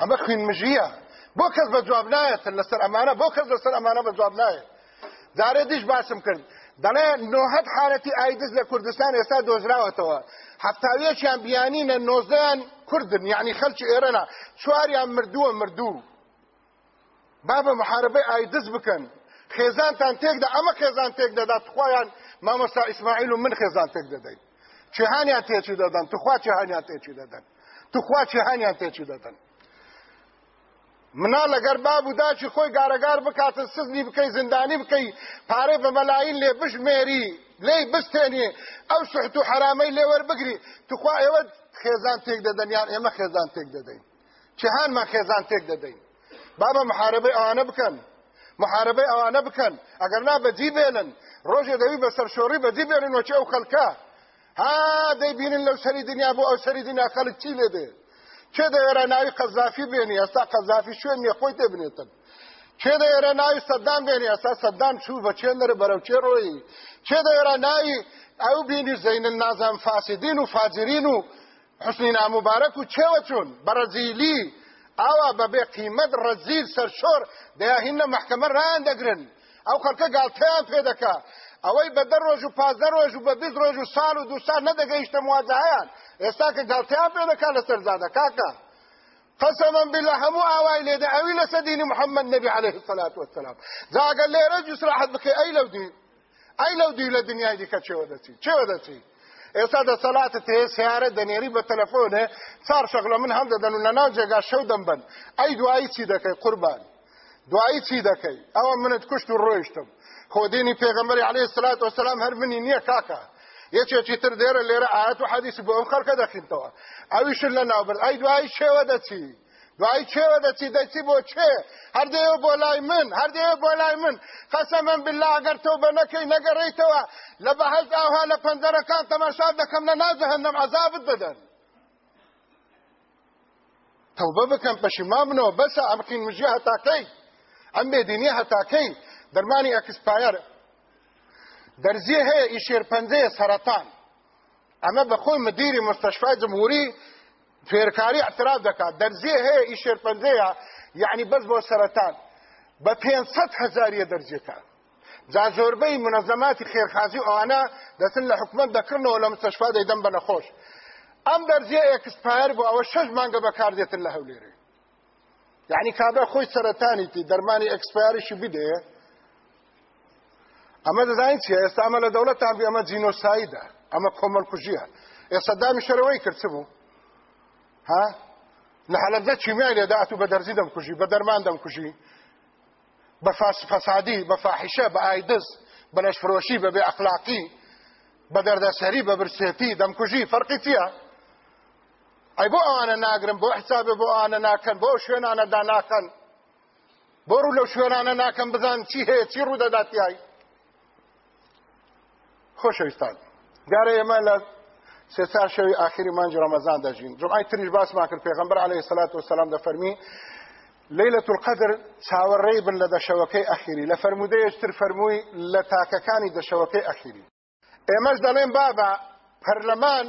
ئەمە خوێنمژیە بۆ کەس بە جواب نایەتن لەسەر ئەمانە بۆ کەس لەسەر ئەمانە بە جواب نایێت جارێ دیش باسم کرد. دەڵێ نۆهەت حالەتی ئایدز لە کوردستان ئێستا دۆزراوەتەوە. هەفتاویەکیان بیانینە نۆزدەیان کوردن یعنی خەلکی ئێرەنا. چواریان مردووە مردوو. با بە محاربەی ئایدز بکەن. خێزانتان تێکدا ئەمە خێزان تێک دەدات خۆیان مامۆستا ئیسماعیل و من خێزان تێک دەدەین. چێهانیان تێچی دەدەن توخوا چێهانیان تێچی دەدەن. توخوا چێهانیان تێچی دەدەن. منا لەگەر باب و داچی خۆی گارەگار بکاتن سزنی بکەی زندانی بکەی پارەی بە مەلاین لێ بژمێری لێی بستێنی ئەو سوحت و حرامەی لێوەربگری توخوا ئێوە خێزان تێک دەدەن یان ئێمە خێزان تێک دەدەین. چهانمان خێزان تێک دەدەین؟ بابە محاربەی ئەوانە بکەن. محاربەی ئەوانە بکەن. ئەگەر نا بەجی بێنن ڕۆژێ دەوی بە سەرشۆڕی بەجی بێنن وەچی ئەو خەڵکە ها دەیبینن لەو سەری دنیا بۆ ئەو سەری دنیا خەڵک چی لێ دێت چێ دەێرە ناوی قەزافی بێنی ئێستا قەزافی شوێن نیە خۆی تێبنێتن چێ دەێرە ناوی سەددام بێنی ئێستا سەددام چوو بە چێ نەرە بەرەو چێ ڕۆیی چێ دەێرە ناوی ئەو بینی زەینن نازان فاسدین و فاجرین و حسنی نامبارەک و چێوە چوون بەرەزیلی ئاوا بەبێ قیمەت ڕەزیل سەرشۆر دەیاهینە محکەمە ڕان دەگرن ئەو خەڵکە گاڵتەیان پێ دەکا ئەوەی بە دە ڕۆژ و پازدە ڕۆژ و بە بیست ڕۆژ و ساڵ و دووسان نەدەگەیشتە موواجهیان ئێستا کە گاڵتەیان پێ دەکا لەسەر زادە کاکە قسما بالله هەموو ئاوای لێدە ئەوی لەسەر دینی محەممەد عليه الصلاة والسلام. جاگە لێرە جوسراحت بکەی ئەی لەو دی. ئەی لەو دی لە دنیای دیکە چێوە دەچی چێوە دەچی ئێستا دەسەڵاتت هەیە سیارە دەنێری بە تەلەفۆنێ چار شەغلە من هەم دەدەن و لە ناو جێگا شەو دەمبن ئەی دوایی چی دەکەی قوربان دوایی چی دەکەی ئەوە منت کوشت و خۆدینی پێغەمبەری عليه الصلاة والسلام هەر منی نییە کاکە یەکێکی تر دێرە لێرە ئاەت و حەدیث بۆ ئەم خەڵکە دەخینتەوە ئەویشن لە ناوبەر ئەی دوایی چێوە دەچی دوای چێوە دەچی دەچی بۆ چێ هەردەیە بۆ لای من هەردەیە بۆ لای من. قەسەمەن بالله نەکەی نەگەڕێیتەوە لە بەهەز ئاها لە پەنجەرەکان تەماشا دەکەم لە ناو جەهەنەم عەزابت بدەن تەوبە بکەم پەشیمان بنەوە بەسە ئەم قینمژیە هەتاکەی ئەم بێدینیە هەتاکەی دەرمانی ئەکسپایر. دەرزیە هەیە ئیشێرپەنجەیە سەرەتان. ئەمە بەخۆی مدیری مستشفای جمهوری فێرکاری اعتراف دەکات. دەرزیە هەیە ئیشێرپەنجەیە یعنی بەس بۆ سەرەتان. بە 500 هزاریە دەرجێکە جا زۆربەی منەزەماتی خێرخازی ئەوانە دەچن لە حکومت دەکردنەوە لە مستشفا دەیدەم بە نەخۆش. ئەم دەرجێ ئێکسپایر بۆ ئەوە شەش مانگە بەکاردێتن لە هەولێرێ. یعنی کابرا خۆی سەرەتانیتی دەرمانی ئەکسپایریشی بدەیە ئەمە دەزانین چیە ئێستا ئەمە لە دەوڵەتان ئەمە جینۆسایدە ئەمە کۆمەڵکوژیە ئێستا دامی شەرەوەی کرد چ بوو ها؟ لە حەلەبجە چیمیای لێدات و بە دەرزی دەمکوژی بە دەرمان دەمکوژی بە فەسادی بە فاحیشە بە ئایدز بە لەشفرۆشی بە بێ ئەخلاقی بە دەردەسەری بە برسێتی دەمکوژی فەرقی چییە ئەی بۆ ئەوانە ناگرن بۆ حسابێ بۆ ئەوانە ناکەن بۆ شوێنانەدا ناکەن بۆ ڕوو لەو شوێنانە ناکەم بزان چی هەیە چی ڕوو دەداتیایی خۆشەویستان گارە ئێمە لە سێ چار شەوی ئاخری مانجی ڕەمەزان دەژین. جمعی تریش باسمان کرد. پێغەمبەر عەلەیهی سەلات وسەلام دەفەرمی ليلة القدر چاوەڕێی بن لە دەشەوەکەی ئەخیری. لە فەرمودەیەشتر فەرمووی لە تاکەکانی دەشەوەکەی ئەخیری. ئێمەش دەڵێن بابا پەرلەمان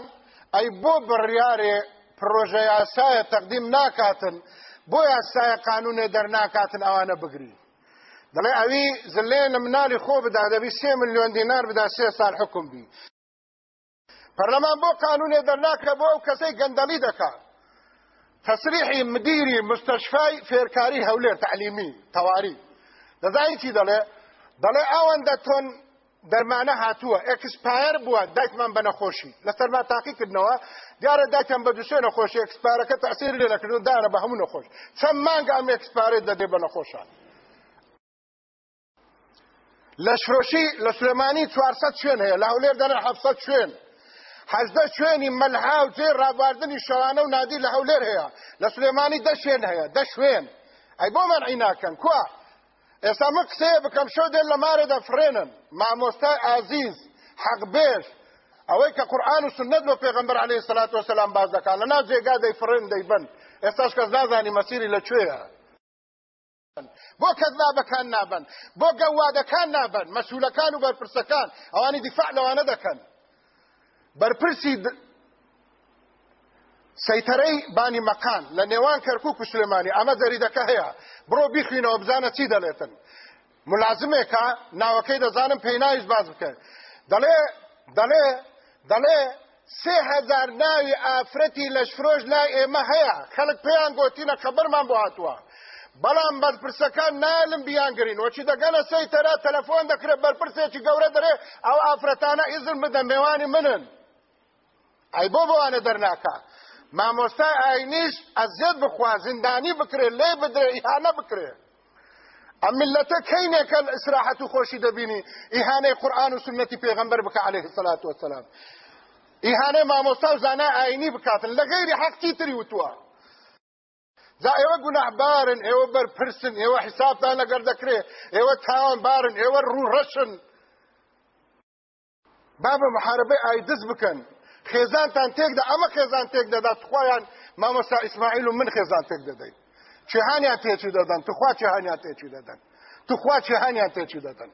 ئەی بۆ بڕیارێ پرۆژە یاسایە تەقدیم ناکاتن بۆ یاسایە قانونێ دەرناکاتن ئەوانە بگری. دەڵێ ئەوی زلێنە منالی خۆ بدا دەبی سێ ملیۆن دینار بدا سێ سال حکم بی. پەرلەمان بۆ قانونێ دەرناکە بۆ ئەو کەسەی گەندەڵی دەکات تەسریحی مدیری مستەشفای فێرکاری هەولێر تعلیمی تەواری. دەزانی چی دەڵێ؟ دەڵێ ئەوەندە تۆن دەرمانە هاتووە ئەکسپایر بووە دایکمان بە نەخۆشی. لەسەرما تاقیکردنەوە دیارە دایکم بە دوسێ نەخۆشی ئەکسپارەکە تەسیری لێ دەکردن دانە بە هەموو نەخۆش. چەند مانگە ئەم ئەکسپارێت دەدێ بە نەخۆشان؟ لە شرۆشی لە سلێمانی 400 شوێن هەیە لە هەولێر دەنە 700 شوێن. حەزدە شوێنی مەلها و جێ ڕابواردنی شەوانە و نادی لە هەولێر هەیە لە سلێمانی دە شوێن هەیە دە شوێن. ئەی بۆ مەنعی ناکەن کووە؟ ئێستا من قسەیە بکەم شەو دێن لە مارە دەفرێنن. مامۆستای ئازیز حەقبێش. ئەوەی کە قورآن و سنت بۆ پێغمبەر عليه الصلاة والسلام باز دەکات لە ناو جێگا دەیفڕێن دەیبن. ئێستاش کەس نازانی مەسیری لەکوێیە بۆ کەذابەکان نابن. بۆ گەوادەکان نابن. مەسوولەکان و بەرپرسەکان. ئەوانی دیفاع لەوانە دەکەن. بەرپرسی سەیتەرەی بانی مەکان لە نێوان کەرکووک و سلێمانی. ئەمە دەریدەکە هەیە. بڕۆ بیخوینەوە بزانە چی دەڵێتن ملازمێکە ناوەکەی دەزانم پێی ناویش باز بکەن. دەڵێ دەڵێ دەڵێ سێ هەزار ناوی ئافرەتی لەشفرۆژ لای ئێمە هەیە. خەڵک پێیان گۆتینە خەبەرمان بۆ هاتووە. بەڵام بەرپرسەکان نالم بیانگرین. وەچی دەگەنە سەی تەرە تەلەفۆن دەکرێت بەرپرسێکی گەورە دەرێ ئەو ئافرەتانە ئیزم بدە میێوانی منن. ئەی بۆ بۆوانە دەرناکە. مامۆستای ئاینیش ئەزیێت بخوا زیندانی بکرێت لێ بدرێ ئیهانە بکرێ. ئەم ملەتە کەینێکە ئیسراحەت و خۆشی دەبینی؟ ئیهانەی قورآن و سنەتی پێغەمبەر بکە عليه الصلاة والسلام ئیهانەی مامۆستا و زانای ئاینی بکاتن لە غەیری حەقی تری وتووە جا ئێوە گوناحبارن ئێوە بەرپرسن ئێوە حیسابتان لەگەر دەکرێ ئێوە تاوانبارن ئێوە ڕوو ڕەشن با بە محاربەی ئایدز بکەن خێزانتان تێکدا ئەمە خێزان تێک دەدات خۆیان مامۆستا ئیسماعیل و من خێزان تێک دەدەین چێهانیان تێچی دەدەن توخوا چێهانیان تێچی دەدەن توخوا چێهانیان تێچی دەدەن